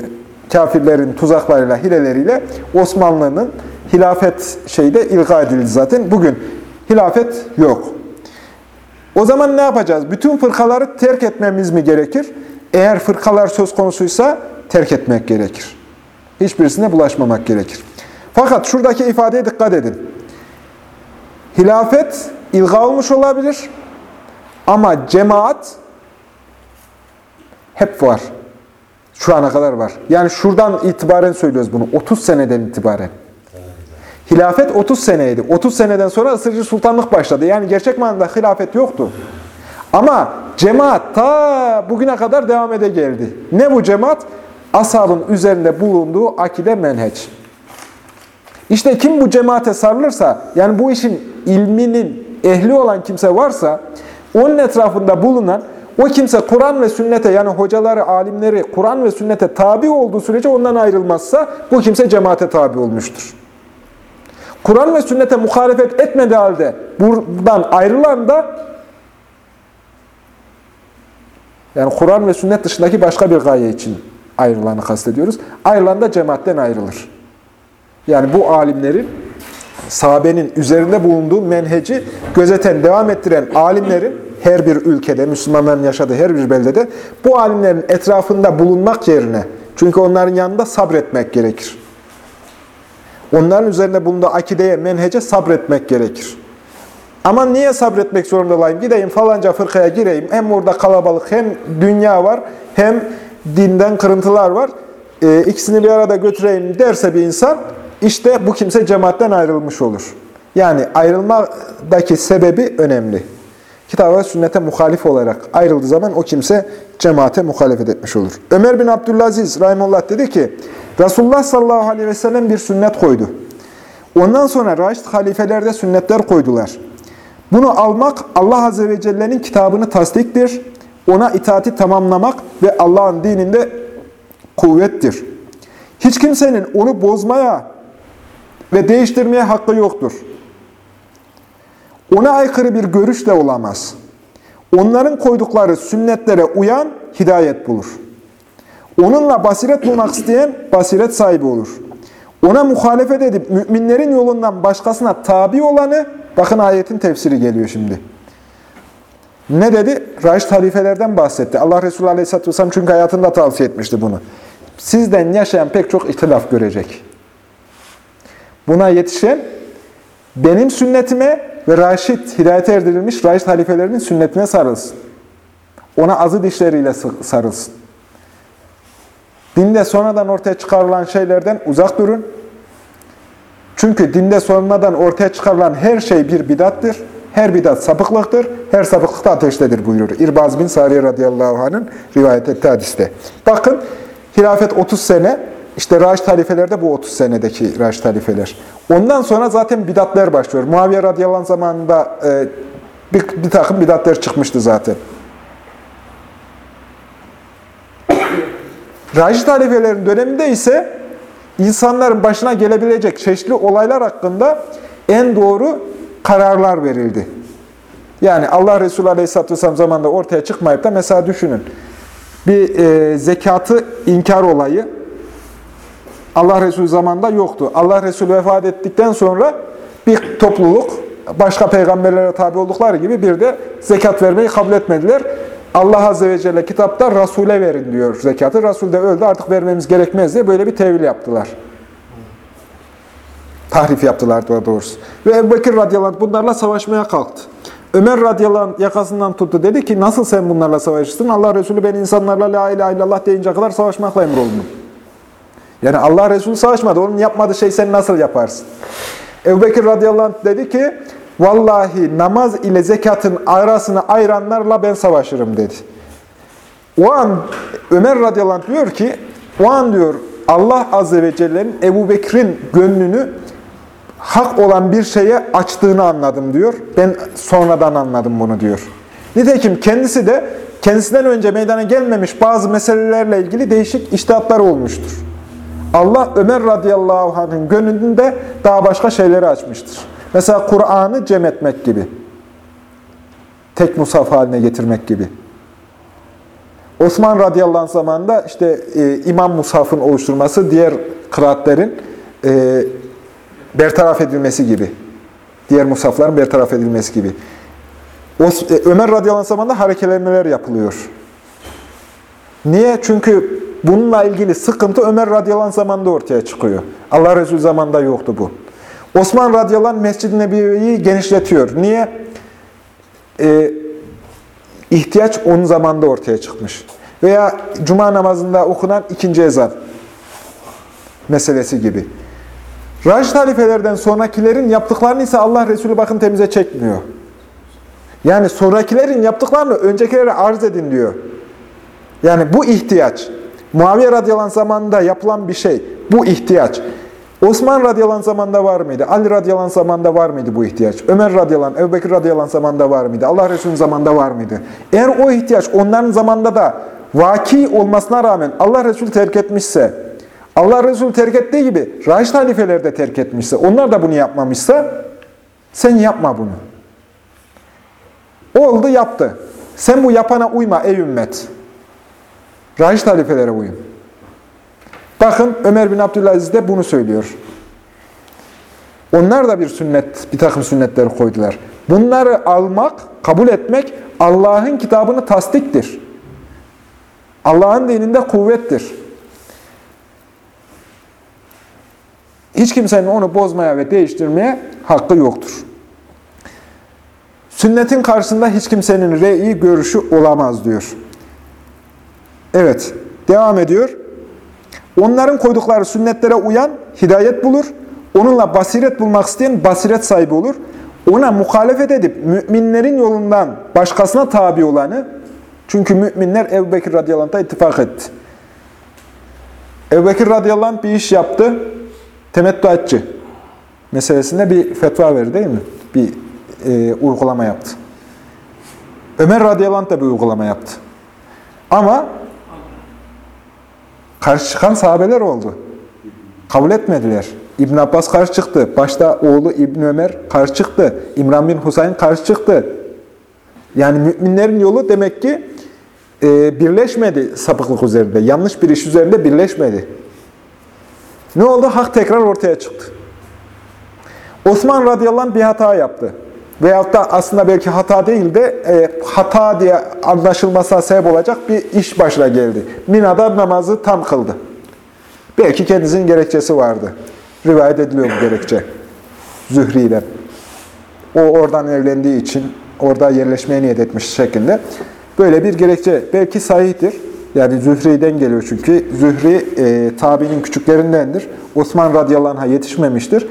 kafirlerin tuzaklarıyla, hileleriyle Osmanlı'nın hilafet şeyde ilga edildi zaten. Bugün hilafet yok. O zaman ne yapacağız? Bütün fırkaları terk etmemiz mi gerekir? Eğer fırkalar söz konusuysa terk etmek gerekir. Hiçbirisine bulaşmamak gerekir. Fakat şuradaki ifadeye dikkat edin. Hilafet ilga olmuş olabilir ama cemaat hep var. Şu ana kadar var. Yani şuradan itibaren söylüyoruz bunu. 30 seneden itibaren. Hilafet 30 seneydi. 30 seneden sonra ısırıcı sultanlık başladı. Yani gerçek manada hilafet yoktu. Ama cemaat ta bugüne kadar devam ede geldi. Ne bu cemaat? Ashabın üzerinde bulunduğu akide menheç. İşte kim bu cemaate sarılırsa, yani bu işin ilminin ehli olan kimse varsa, onun etrafında bulunan o kimse Kur'an ve sünnete yani hocaları, alimleri Kur'an ve sünnete tabi olduğu sürece ondan ayrılmazsa bu kimse cemaate tabi olmuştur. Kur'an ve sünnete muhalefet etmediği halde buradan ayrılan da yani Kur'an ve sünnet dışındaki başka bir gaye için ayrılanı kastediyoruz. Ayrılan da cemaatten ayrılır. Yani bu alimlerin sahabenin üzerinde bulunduğu menheci gözeten, devam ettiren alimlerin her bir ülkede, Müslümanların yaşadığı her bir beldede bu alimlerin etrafında bulunmak yerine, çünkü onların yanında sabretmek gerekir. Onların üzerinde bulunduğu akideye, menhece sabretmek gerekir. Ama niye sabretmek zorunda olayım? Gideyim falanca fırkaya gireyim. Hem orada kalabalık, hem dünya var, hem dinden kırıntılar var. E, ikisini bir arada götüreyim derse bir insan, işte bu kimse cemaatten ayrılmış olur. Yani ayrılmadaki sebebi önemli. Kitaba ve sünnete muhalif olarak ayrıldığı zaman o kimse cemaate muhalefet etmiş olur. Ömer bin Abdülaziz Rahimullah dedi ki, Resulullah sallallahu aleyhi ve sellem bir sünnet koydu. Ondan sonra Raşid halifeler de sünnetler koydular. Bunu almak Allah Azze ve Celle'nin kitabını tasdiktir. Ona itaati tamamlamak ve Allah'ın dininde kuvvettir. Hiç kimsenin onu bozmaya ve değiştirmeye hakkı yoktur. Ona aykırı bir görüş de olamaz. Onların koydukları sünnetlere uyan hidayet bulur. Onunla basiret bulmak isteyen basiret sahibi olur. Ona muhalefet edip müminlerin yolundan başkasına tabi olanı, bakın ayetin tefsiri geliyor şimdi. Ne dedi? Raşid halifelerden bahsetti. Allah Resulü Aleyhisselatü Vesselam çünkü hayatında tavsiye etmişti bunu. Sizden yaşayan pek çok ihtilaf görecek. Buna yetişen benim sünnetime ve Raşid, hidayete erdirilmiş Raşid halifelerinin sünnetine sarılsın. Ona azı dişleriyle sarılsın. Dinde sonradan ortaya çıkarılan şeylerden uzak durun. Çünkü dinde sonradan ortaya çıkarılan her şey bir bidattır. Her bidat sapıklıktır. Her sapıklık da ateştedir buyuruyor. İrbaz bin Sariye radıyallahu anh'ın rivayet ettiği hadiste. Bakın hilafet 30 sene, işte Raşid halifelerde bu 30 senedeki Raşid halifeler. Ondan sonra zaten bidatlar başlıyor. Muaviye radıyallahu anh zamanında e, bir, bir takım bidatlar çıkmıştı zaten. Raşid halifelerin döneminde ise insanların başına gelebilecek çeşitli olaylar hakkında en doğru kararlar verildi. Yani Allah Resulü Aleyhisselatü Vesselam zamanında ortaya çıkmayıp da mesela düşünün. Bir e, zekatı inkar olayı Allah Resulü zamanında yoktu. Allah Resulü vefat ettikten sonra bir topluluk başka peygamberlere tabi oldukları gibi bir de zekat vermeyi kabul etmediler. Allah Azze ve Celle kitapta Resul'e verin diyor zekatı. Resul de öldü artık vermemiz gerekmez diye böyle bir tevil yaptılar. Tahrif yaptılar daha doğrusu. Ve Ebu Bekir radıyallahu bunlarla savaşmaya kalktı. Ömer radıyallahu yakasından tuttu. Dedi ki nasıl sen bunlarla savaşırsın? Allah Resulü ben insanlarla la ilahe illallah deyince kadar savaşmakla emrolundum. Yani Allah Resulü savaşmadı. Onun yapmadığı şey sen nasıl yaparsın? Ebu Bekir radıyallahu anh dedi ki Vallahi namaz ile zekatın arasını ayıranlarla ben savaşırım dedi. O an Ömer radıyallahu anh diyor ki o an diyor Allah azze ve celle'nin Ebu Bekir'in gönlünü hak olan bir şeye açtığını anladım diyor. Ben sonradan anladım bunu diyor. Nitekim kendisi de kendisinden önce meydana gelmemiş bazı meselelerle ilgili değişik iştihatlar olmuştur. Allah Ömer radıyallahu anh'ın gönlünde daha başka şeyleri açmıştır. Mesela Kur'an'ı cem etmek gibi. Tek musaf haline getirmek gibi. Osman radıyallahu anh zamanında işte e, imam musafın oluşturması, diğer kıraatlerin e, bertaraf edilmesi gibi. Diğer musafların bertaraf edilmesi gibi. E, Ömer radıyallahu anh zamanında hareketlenmeler yapılıyor. Niye? Çünkü bununla ilgili sıkıntı Ömer radıyallahu zamanında ortaya çıkıyor. Allah Resulü zamanında yoktu bu. Osman radıyallahu Mescid-i Nebevi'yi genişletiyor. Niye? Ee, ihtiyaç onun zamanında ortaya çıkmış. Veya cuma namazında okunan ikinci ezan meselesi gibi. Raşid halifelerden sonrakilerin yaptıklarını ise Allah Resulü bakın temize çekmiyor. Yani sonrakilerin yaptıklarını öncekilere arz edin diyor. Yani bu ihtiyaç, Muaviye radıyallahu zamanında yapılan bir şey, bu ihtiyaç. Osman radıyallahu zamanında var mıydı? Ali radıyallahu zamanında var mıydı bu ihtiyaç? Ömer radıyallahu Ebu Bekir radıyallahu zamanında var mıydı? Allah Resulü'nün zamanında var mıydı? Eğer o ihtiyaç onların zamanında da vaki olmasına rağmen Allah Resulü terk etmişse, Allah Resulü terk ettiği gibi Raşid halifeler de terk etmişse, onlar da bunu yapmamışsa, sen yapma bunu. Oldu yaptı. Sen bu yapana uyma ey ümmet. Raşid halifelere uyun. Bakın Ömer bin Abdülaziz de bunu söylüyor. Onlar da bir sünnet, bir takım sünnetler koydular. Bunları almak, kabul etmek Allah'ın kitabını tasdiktir. Allah'ın dininde kuvvettir. Hiç kimsenin onu bozmaya ve değiştirmeye hakkı yoktur. Sünnetin karşısında hiç kimsenin re'i, görüşü olamaz diyor. Evet, devam ediyor. Onların koydukları sünnetlere uyan hidayet bulur. Onunla basiret bulmak isteyen basiret sahibi olur. Ona muhalefet edip müminlerin yolundan başkasına tabi olanı, çünkü müminler Ebu Bekir radıyallahu ittifak etti. Ebu Bekir radıyallahu bir iş yaptı, temettüatçı meselesinde bir fetva verdi değil mi? Bir e, uygulama yaptı. Ömer radıyallahu da bir uygulama yaptı. Ama karşı çıkan sahabeler oldu. Kabul etmediler. İbn Abbas karşı çıktı. Başta oğlu İbn Ömer karşı çıktı. İmran bin Husayn karşı çıktı. Yani müminlerin yolu demek ki e, birleşmedi sapıklık üzerinde. Yanlış bir iş üzerinde birleşmedi. Ne oldu? Hak tekrar ortaya çıktı. Osman radıyallahu anh bir hata yaptı. Veyahut da aslında belki hata değil de e, hata diye anlaşılmasına sebep olacak bir iş başına geldi. Mina'da namazı tam kıldı. Belki kendisinin gerekçesi vardı. Rivayet ediliyor bu gerekçe. Zühri'den. O oradan evlendiği için orada yerleşmeye niyet etmiş şekilde. Böyle bir gerekçe belki sahihtir. Yani Zühri'den geliyor çünkü. Zühri e, tabinin küçüklerindendir. Osman radıyallahu anh'a yetişmemiştir.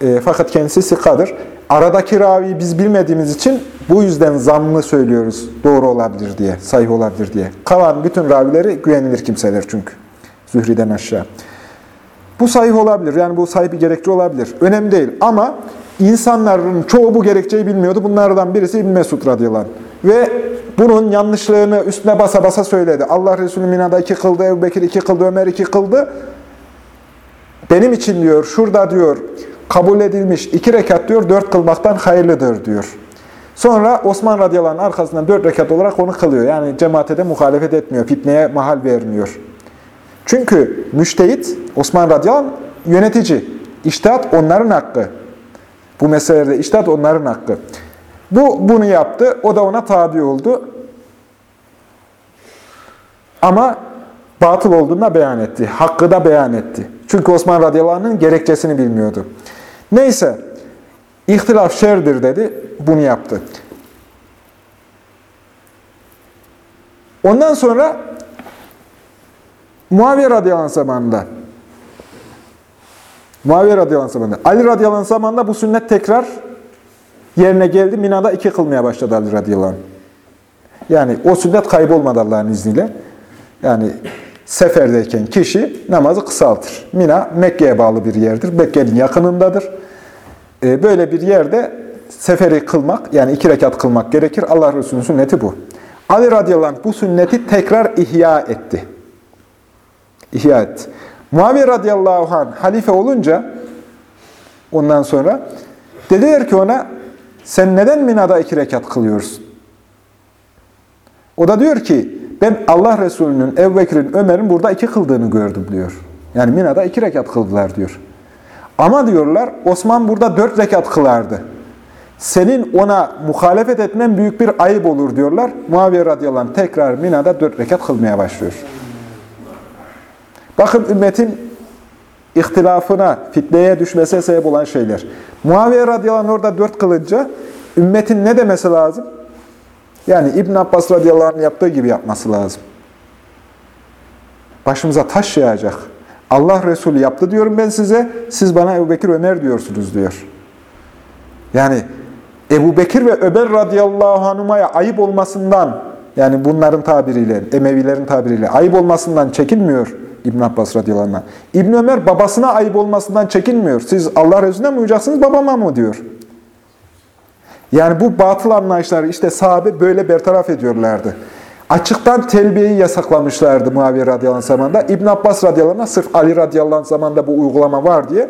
E, fakat kendisi sikadır. Aradaki raviyi biz bilmediğimiz için bu yüzden zammı söylüyoruz. Doğru olabilir diye, sahih olabilir diye. Kalan bütün ravileri güvenilir kimseler çünkü. Zühri'den aşağı. Bu sahih olabilir. Yani bu sahih bir gerekçe olabilir. Önemli değil. Ama insanların çoğu bu gerekçeyi bilmiyordu. Bunlardan birisi İbn Mesud radıyallahu. Ve bunun yanlışlığını üstüne basa basa söyledi. Allah Resulü Mina'da iki kıldı, Ebu Bekir iki kıldı, Ömer iki kıldı. Benim için diyor, şurada diyor, kabul edilmiş iki rekat diyor, dört kılmaktan hayırlıdır diyor. Sonra Osman radıyallahu anh arkasından dört rekat olarak onu kılıyor. Yani cemaate de muhalefet etmiyor, fitneye mahal vermiyor. Çünkü müştehit, Osman radıyallahu anh yönetici. İçtihat onların hakkı. Bu meselelerde içtihat onların hakkı. Bu bunu yaptı, o da ona tabi oldu. Ama batıl olduğunu beyan etti. Hakkı da beyan etti. Çünkü Osman radıyallahu anh'ın gerekçesini bilmiyordu. Neyse, ihtilaf şerdir dedi, bunu yaptı. Ondan sonra Muaviye radıyallahu anh zamanında Muaviye radıyallahu anh zamanında Ali radıyallahu anh zamanında bu sünnet tekrar yerine geldi. Mina'da iki kılmaya başladı Ali radıyallahu anh. Yani o sünnet kaybolmadı Allah'ın izniyle. Yani seferdeyken kişi namazı kısaltır. Mina Mekke'ye bağlı bir yerdir. Mekke'nin yakınındadır. Ee, Böyle bir yerde seferi kılmak, yani iki rekat kılmak gerekir. Allah Resulü'nün sünneti bu. Ali radıyallahu anh bu sünneti tekrar ihya etti. İhya etti. Muaviye radıyallahu anh halife olunca ondan sonra dediler ki ona sen neden Mina'da iki rekat kılıyorsun? O da diyor ki ben Allah Resulü'nün, Ebu Bekir'in, Ömer'in burada iki kıldığını gördüm diyor. Yani Mina'da iki rekat kıldılar diyor. Ama diyorlar Osman burada dört rekat kılardı. Senin ona muhalefet etmen büyük bir ayıp olur diyorlar. Muaviye radıyallahu anh tekrar Mina'da dört rekat kılmaya başlıyor. Bakın ümmetin ihtilafına, fitneye düşmesine sebep olan şeyler. Muaviye radıyallahu anh orada dört kılınca ümmetin ne demesi lazım? Yani İbn Abbas radıyallahu anh yaptığı gibi yapması lazım. Başımıza taş yağacak. Allah Resulü yaptı diyorum ben size, siz bana Ebu Bekir Ömer diyorsunuz diyor. Yani Ebu Bekir ve Ömer radıyallahu anhumaya ayıp olmasından, yani bunların tabiriyle, Emevilerin tabiriyle ayıp olmasından çekinmiyor İbn Abbas radıyallahu anh. İbn Ömer babasına ayıp olmasından çekinmiyor. Siz Allah Resulüne mi uyacaksınız, babama mı diyor. Yani bu batıl anlayışları işte sahabe böyle bertaraf ediyorlardı. Açıktan telbiyeyi yasaklamışlardı Muaviye radıyallahu anh zamanında. İbn Abbas radıyallahu anh sırf Ali radıyallahu anh zamanında bu uygulama var diye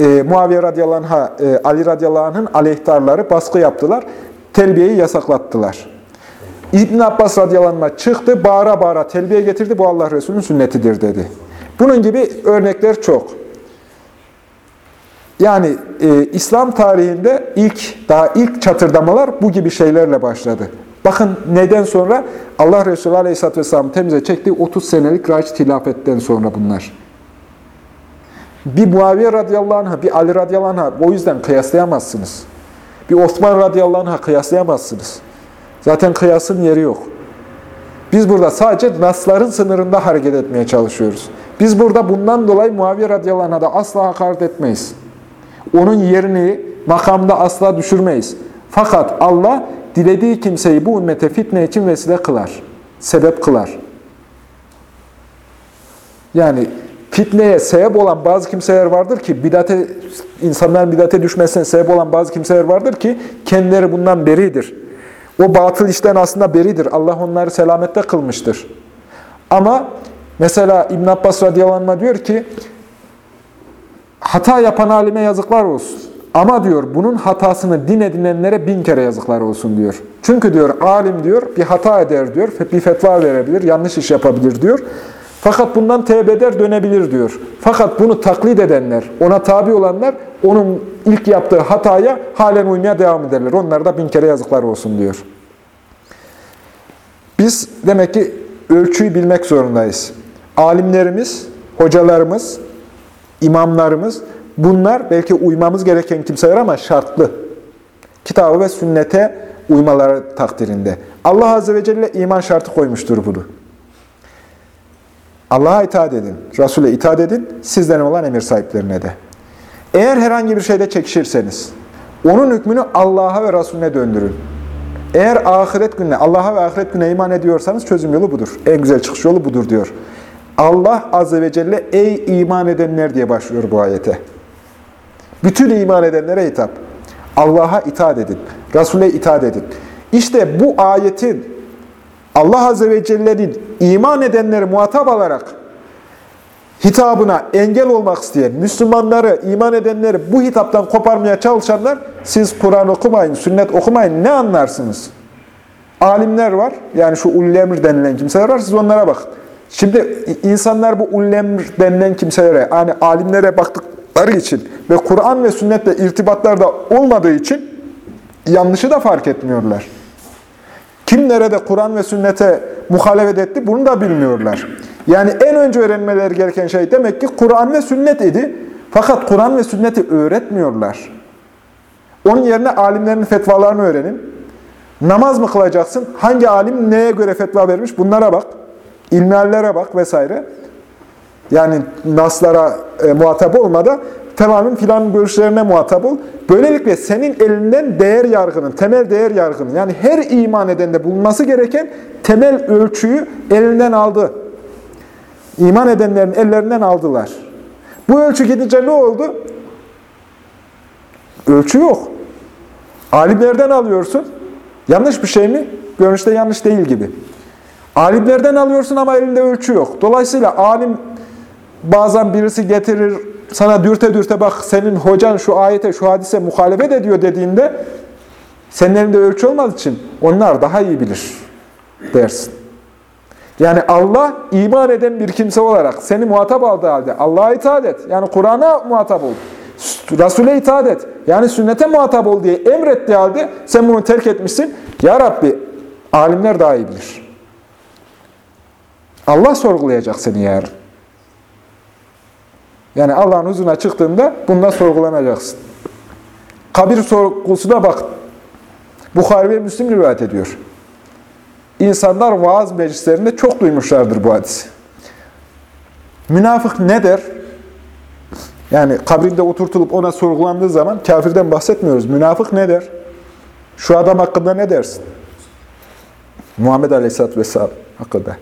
e, Muaviye radıyallahu anh'a e, Ali radıyallahu anh'ın aleyhtarları baskı yaptılar. Telbiyeyi yasaklattılar. İbn Abbas radıyallahu anh'a çıktı, bağıra bağıra telbiye getirdi. Bu Allah Resulü'nün sünnetidir dedi. Bunun gibi örnekler çok. Yani e, İslam tarihinde ilk, daha ilk çatırdamalar bu gibi şeylerle başladı. Bakın neden sonra? Allah Resulü Aleyhisselatü Vesselam temize çektiği 30 senelik Raşid hilafetten sonra bunlar. Bir Muaviye radıyallahu anh'a, bir Ali radıyallahu anh'a o yüzden kıyaslayamazsınız. Bir Osman radıyallahu anh'a kıyaslayamazsınız. Zaten kıyasın yeri yok. Biz burada sadece nasların sınırında hareket etmeye çalışıyoruz. Biz burada bundan dolayı Muaviye radıyallahu anh'a da asla hakaret etmeyiz. Onun yerini makamda asla düşürmeyiz. Fakat Allah dilediği kimseyi bu ümmete fitne için vesile kılar. Sebep kılar. Yani fitneye sebep olan bazı kimseler vardır ki bidate, insanların bidate düşmesine sebep olan bazı kimseler vardır ki kendileri bundan beridir. O batıl işten aslında beridir. Allah onları selamette kılmıştır. Ama mesela İbn Abbas radıyallahu anh diyor ki hata yapan alime yazıklar olsun. Ama diyor bunun hatasını din edinenlere bin kere yazıklar olsun diyor. Çünkü diyor alim diyor bir hata eder diyor, bir fetva verebilir, yanlış iş yapabilir diyor. Fakat bundan tevbe eder, dönebilir diyor. Fakat bunu taklit edenler, ona tabi olanlar onun ilk yaptığı hataya halen uymaya devam ederler. Onlara da bin kere yazıklar olsun diyor. Biz demek ki ölçüyü bilmek zorundayız. Alimlerimiz, hocalarımız, imamlarımız bunlar belki uymamız gereken kimseler ama şartlı. Kitabı ve sünnete uymaları takdirinde. Allah Azze ve Celle iman şartı koymuştur bunu. Allah'a itaat edin, Resul'e itaat edin, sizden olan emir sahiplerine de. Eğer herhangi bir şeyde çekişirseniz, onun hükmünü Allah'a ve Resulüne döndürün. Eğer ahiret gününe, Allah'a ve ahiret gününe iman ediyorsanız çözüm yolu budur. En güzel çıkış yolu budur diyor. Allah Azze ve Celle ey iman edenler diye başlıyor bu ayete. Bütün iman edenlere hitap. Allah'a itaat edin, Resul'e itaat edin. İşte bu ayetin Allah Azze ve Celle'nin iman edenleri muhatap alarak hitabına engel olmak isteyen, Müslümanları, iman edenleri bu hitaptan koparmaya çalışanlar, siz Kur'an okumayın, sünnet okumayın, ne anlarsınız? Alimler var, yani şu ullemr denilen kimseler var, siz onlara bakın. Şimdi insanlar bu ullemr denilen kimselere, yani alimlere baktıkları için ve Kur'an ve sünnetle irtibatlarda olmadığı için yanlışı da fark etmiyorlar. Kim nerede Kur'an ve sünnete muhalefet etti bunu da bilmiyorlar. Yani en önce öğrenmeleri gereken şey demek ki Kur'an ve sünnet idi. Fakat Kur'an ve sünneti öğretmiyorlar. Onun yerine alimlerin fetvalarını öğrenin. Namaz mı kılacaksın? Hangi alim neye göre fetva vermiş? Bunlara bak. İlmihallere bak vesaire. Yani naslara e, muhatap olmadan tamamen filan görüşlerine muhatap ol. Böylelikle senin elinden değer yargının, temel değer yargının, yani her iman edende bulunması gereken temel ölçüyü elinden aldı. İman edenlerin ellerinden aldılar. Bu ölçü gidince ne oldu? Ölçü yok. Alimlerden alıyorsun. Yanlış bir şey mi? Görünüşte yanlış değil gibi. Alimlerden alıyorsun ama elinde ölçü yok. Dolayısıyla alim bazen birisi getirir, sana dürte dürte bak senin hocan şu ayete, şu hadise muhalefet ediyor dediğinde senin elinde ölçü olmadığı için onlar daha iyi bilir dersin. Yani Allah iman eden bir kimse olarak seni muhatap aldığı halde Allah'a itaat et. Yani Kur'an'a muhatap ol. Resul'e itaat et. Yani sünnete muhatap ol diye emrettiği halde sen bunu terk etmişsin. Ya Rabbi alimler daha iyi bilir. Allah sorgulayacak seni yarın. Yani Allah'ın huzuruna çıktığında bundan sorgulanacaksın. Kabir sorgusuna bak. Bukhari ve Müslim rivayet ediyor. İnsanlar vaaz meclislerinde çok duymuşlardır bu hadisi. Münafık ne der? Yani kabrinde oturtulup ona sorgulandığı zaman kafirden bahsetmiyoruz. Münafık ne der? Şu adam hakkında ne dersin? Muhammed Aleyhisselatü Vesselam hakkında.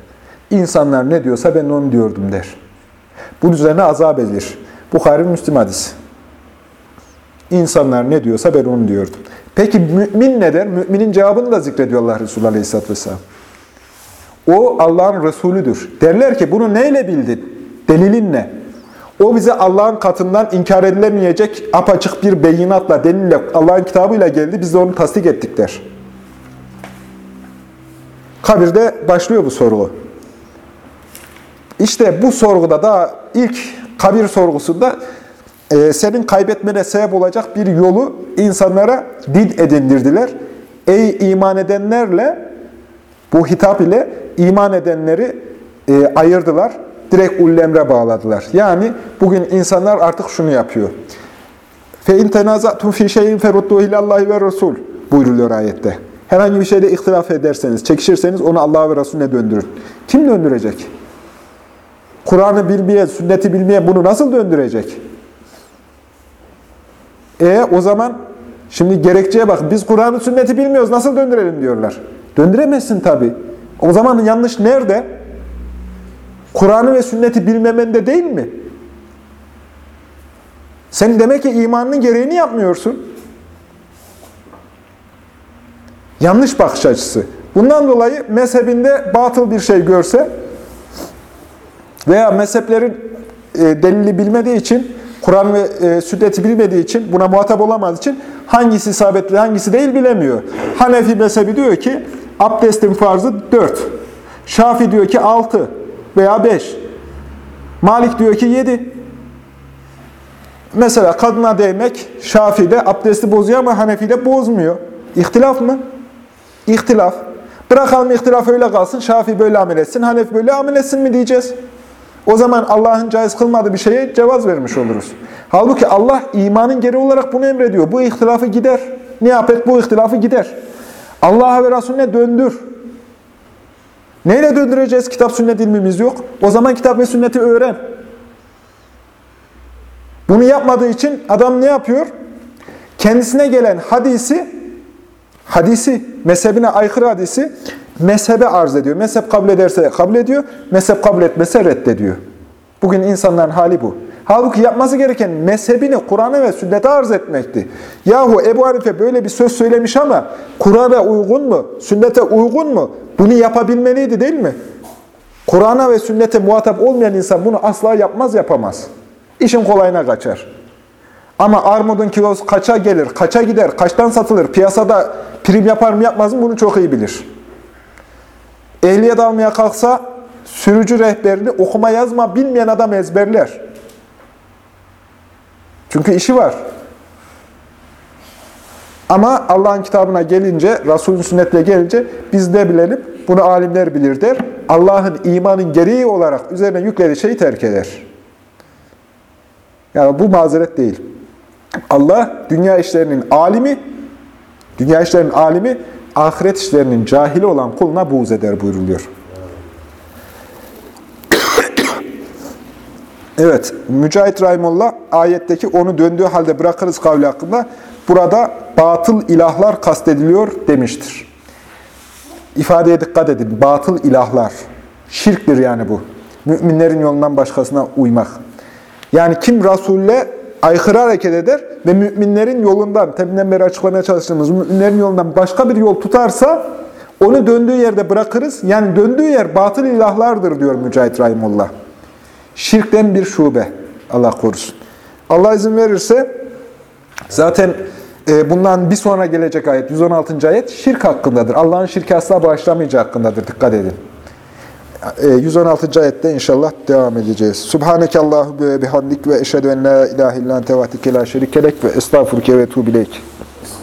İnsanlar ne diyorsa ben onu diyordum der. Bunun üzerine azap edilir. Bukhari Müslim hadisi. İnsanlar ne diyorsa ben onu diyordum. Peki mümin ne der? Müminin cevabını da zikrediyorlar Resulullah Aleyhisselatü Vesselam. O Allah'ın Resulüdür. Derler ki bunu neyle bildin? Delilin ne? O bize Allah'ın katından inkar edilemeyecek apaçık bir beyinatla, delille, Allah'ın kitabıyla geldi. Biz de onu tasdik ettik der. Kabirde başlıyor bu sorgu. İşte bu sorguda da ilk kabir sorgusunda e, senin kaybetmene sebep olacak bir yolu insanlara din edindirdiler. Ey iman edenlerle bu hitap ile iman edenleri e, ayırdılar. Direkt ullemre bağladılar. Yani bugün insanlar artık şunu yapıyor. Fe in tenazatum fi şeyin feruddu ilallahi ve resul buyruluyor ayette. Herhangi bir şeyde ihtilaf ederseniz, çekişirseniz onu Allah'a ve Resulüne döndürün. Kim döndürecek? Kur'an'ı bilmeye, sünneti bilmeye bunu nasıl döndürecek? E o zaman şimdi gerekçeye bak. Biz Kur'an'ı sünneti bilmiyoruz. Nasıl döndürelim diyorlar. Döndüremezsin tabi. O zaman yanlış nerede? Kur'an'ı ve sünneti bilmemende değil mi? Sen demek ki imanının gereğini yapmıyorsun. Yanlış bakış açısı. Bundan dolayı mezhebinde batıl bir şey görse veya mezheplerin e, delili bilmediği için, Kur'an ve e, sünneti bilmediği için, buna muhatap olamaz için hangisi isabetli, hangisi değil bilemiyor. Hanefi mezhebi diyor ki abdestin farzı 4. Şafi diyor ki 6 veya 5. Malik diyor ki 7. Mesela kadına değmek Şafi'de abdesti bozuyor ama Hanefi'de bozmuyor. İhtilaf mı? İhtilaf. Bırakalım ihtilaf öyle kalsın. Şafi böyle amel etsin, Hanefi böyle amel etsin mi diyeceğiz? O zaman Allah'ın caiz kılmadığı bir şeye cevaz vermiş oluruz. Halbuki Allah imanın gereği olarak bunu emrediyor. Bu ihtilafı gider. Ne yap et bu ihtilafı gider. Allah'a ve Resulüne döndür. Neyle döndüreceğiz? Kitap sünnet ilmimiz yok. O zaman kitap ve sünneti öğren. Bunu yapmadığı için adam ne yapıyor? Kendisine gelen hadisi, hadisi, mezhebine aykırı hadisi mezhebe arz ediyor. Mezhep kabul ederse kabul ediyor, mezhep kabul etmese reddediyor. Bugün insanların hali bu. Halbuki yapması gereken mezhebini Kur'an'a ve sünnete arz etmekti. Yahu Ebu Hanife böyle bir söz söylemiş ama Kur'an'a uygun mu, sünnete uygun mu? Bunu yapabilmeliydi değil mi? Kur'an'a ve sünnete muhatap olmayan insan bunu asla yapmaz, yapamaz. İşin kolayına kaçar. Ama armudun kilosu kaça gelir, kaça gider, kaçtan satılır, piyasada prim yapar mı yapmaz mı bunu çok iyi bilir. Ehliyet almaya kalksa sürücü rehberini okuma yazma bilmeyen adam ezberler. Çünkü işi var. Ama Allah'ın kitabına gelince, Resulün sünnetine gelince biz de bilelim, bunu alimler bilir der. Allah'ın imanın gereği olarak üzerine yüklediği şeyi terk eder. Yani bu mazeret değil. Allah dünya işlerinin alimi, dünya işlerinin alimi, ahiret işlerinin cahili olan kuluna buğz eder buyruluyor. Evet, Mücahit Rahimullah ayetteki onu döndüğü halde bırakırız kavli hakkında burada batıl ilahlar kastediliyor demiştir. İfadeye dikkat edin. Batıl ilahlar. Şirktir yani bu. Müminlerin yolundan başkasına uymak. Yani kim Resul'le aykırı hareket eder ve müminlerin yolundan, teminden beri açıklamaya çalıştığımız müminlerin yolundan başka bir yol tutarsa onu döndüğü yerde bırakırız. Yani döndüğü yer batıl ilahlardır diyor Mücahit Rahimullah. Şirkten bir şube. Allah korusun. Allah izin verirse zaten e, bundan bir sonra gelecek ayet, 116. ayet şirk hakkındadır. Allah'ın şirki asla bağışlamayacağı hakkındadır. Dikkat edin. E, 116. ayette inşallah devam edeceğiz. Subhaneke Allahu ve bihamdik ve eşhedü en la ilahe illan tevatike ve estağfurke ve tuğbileyk.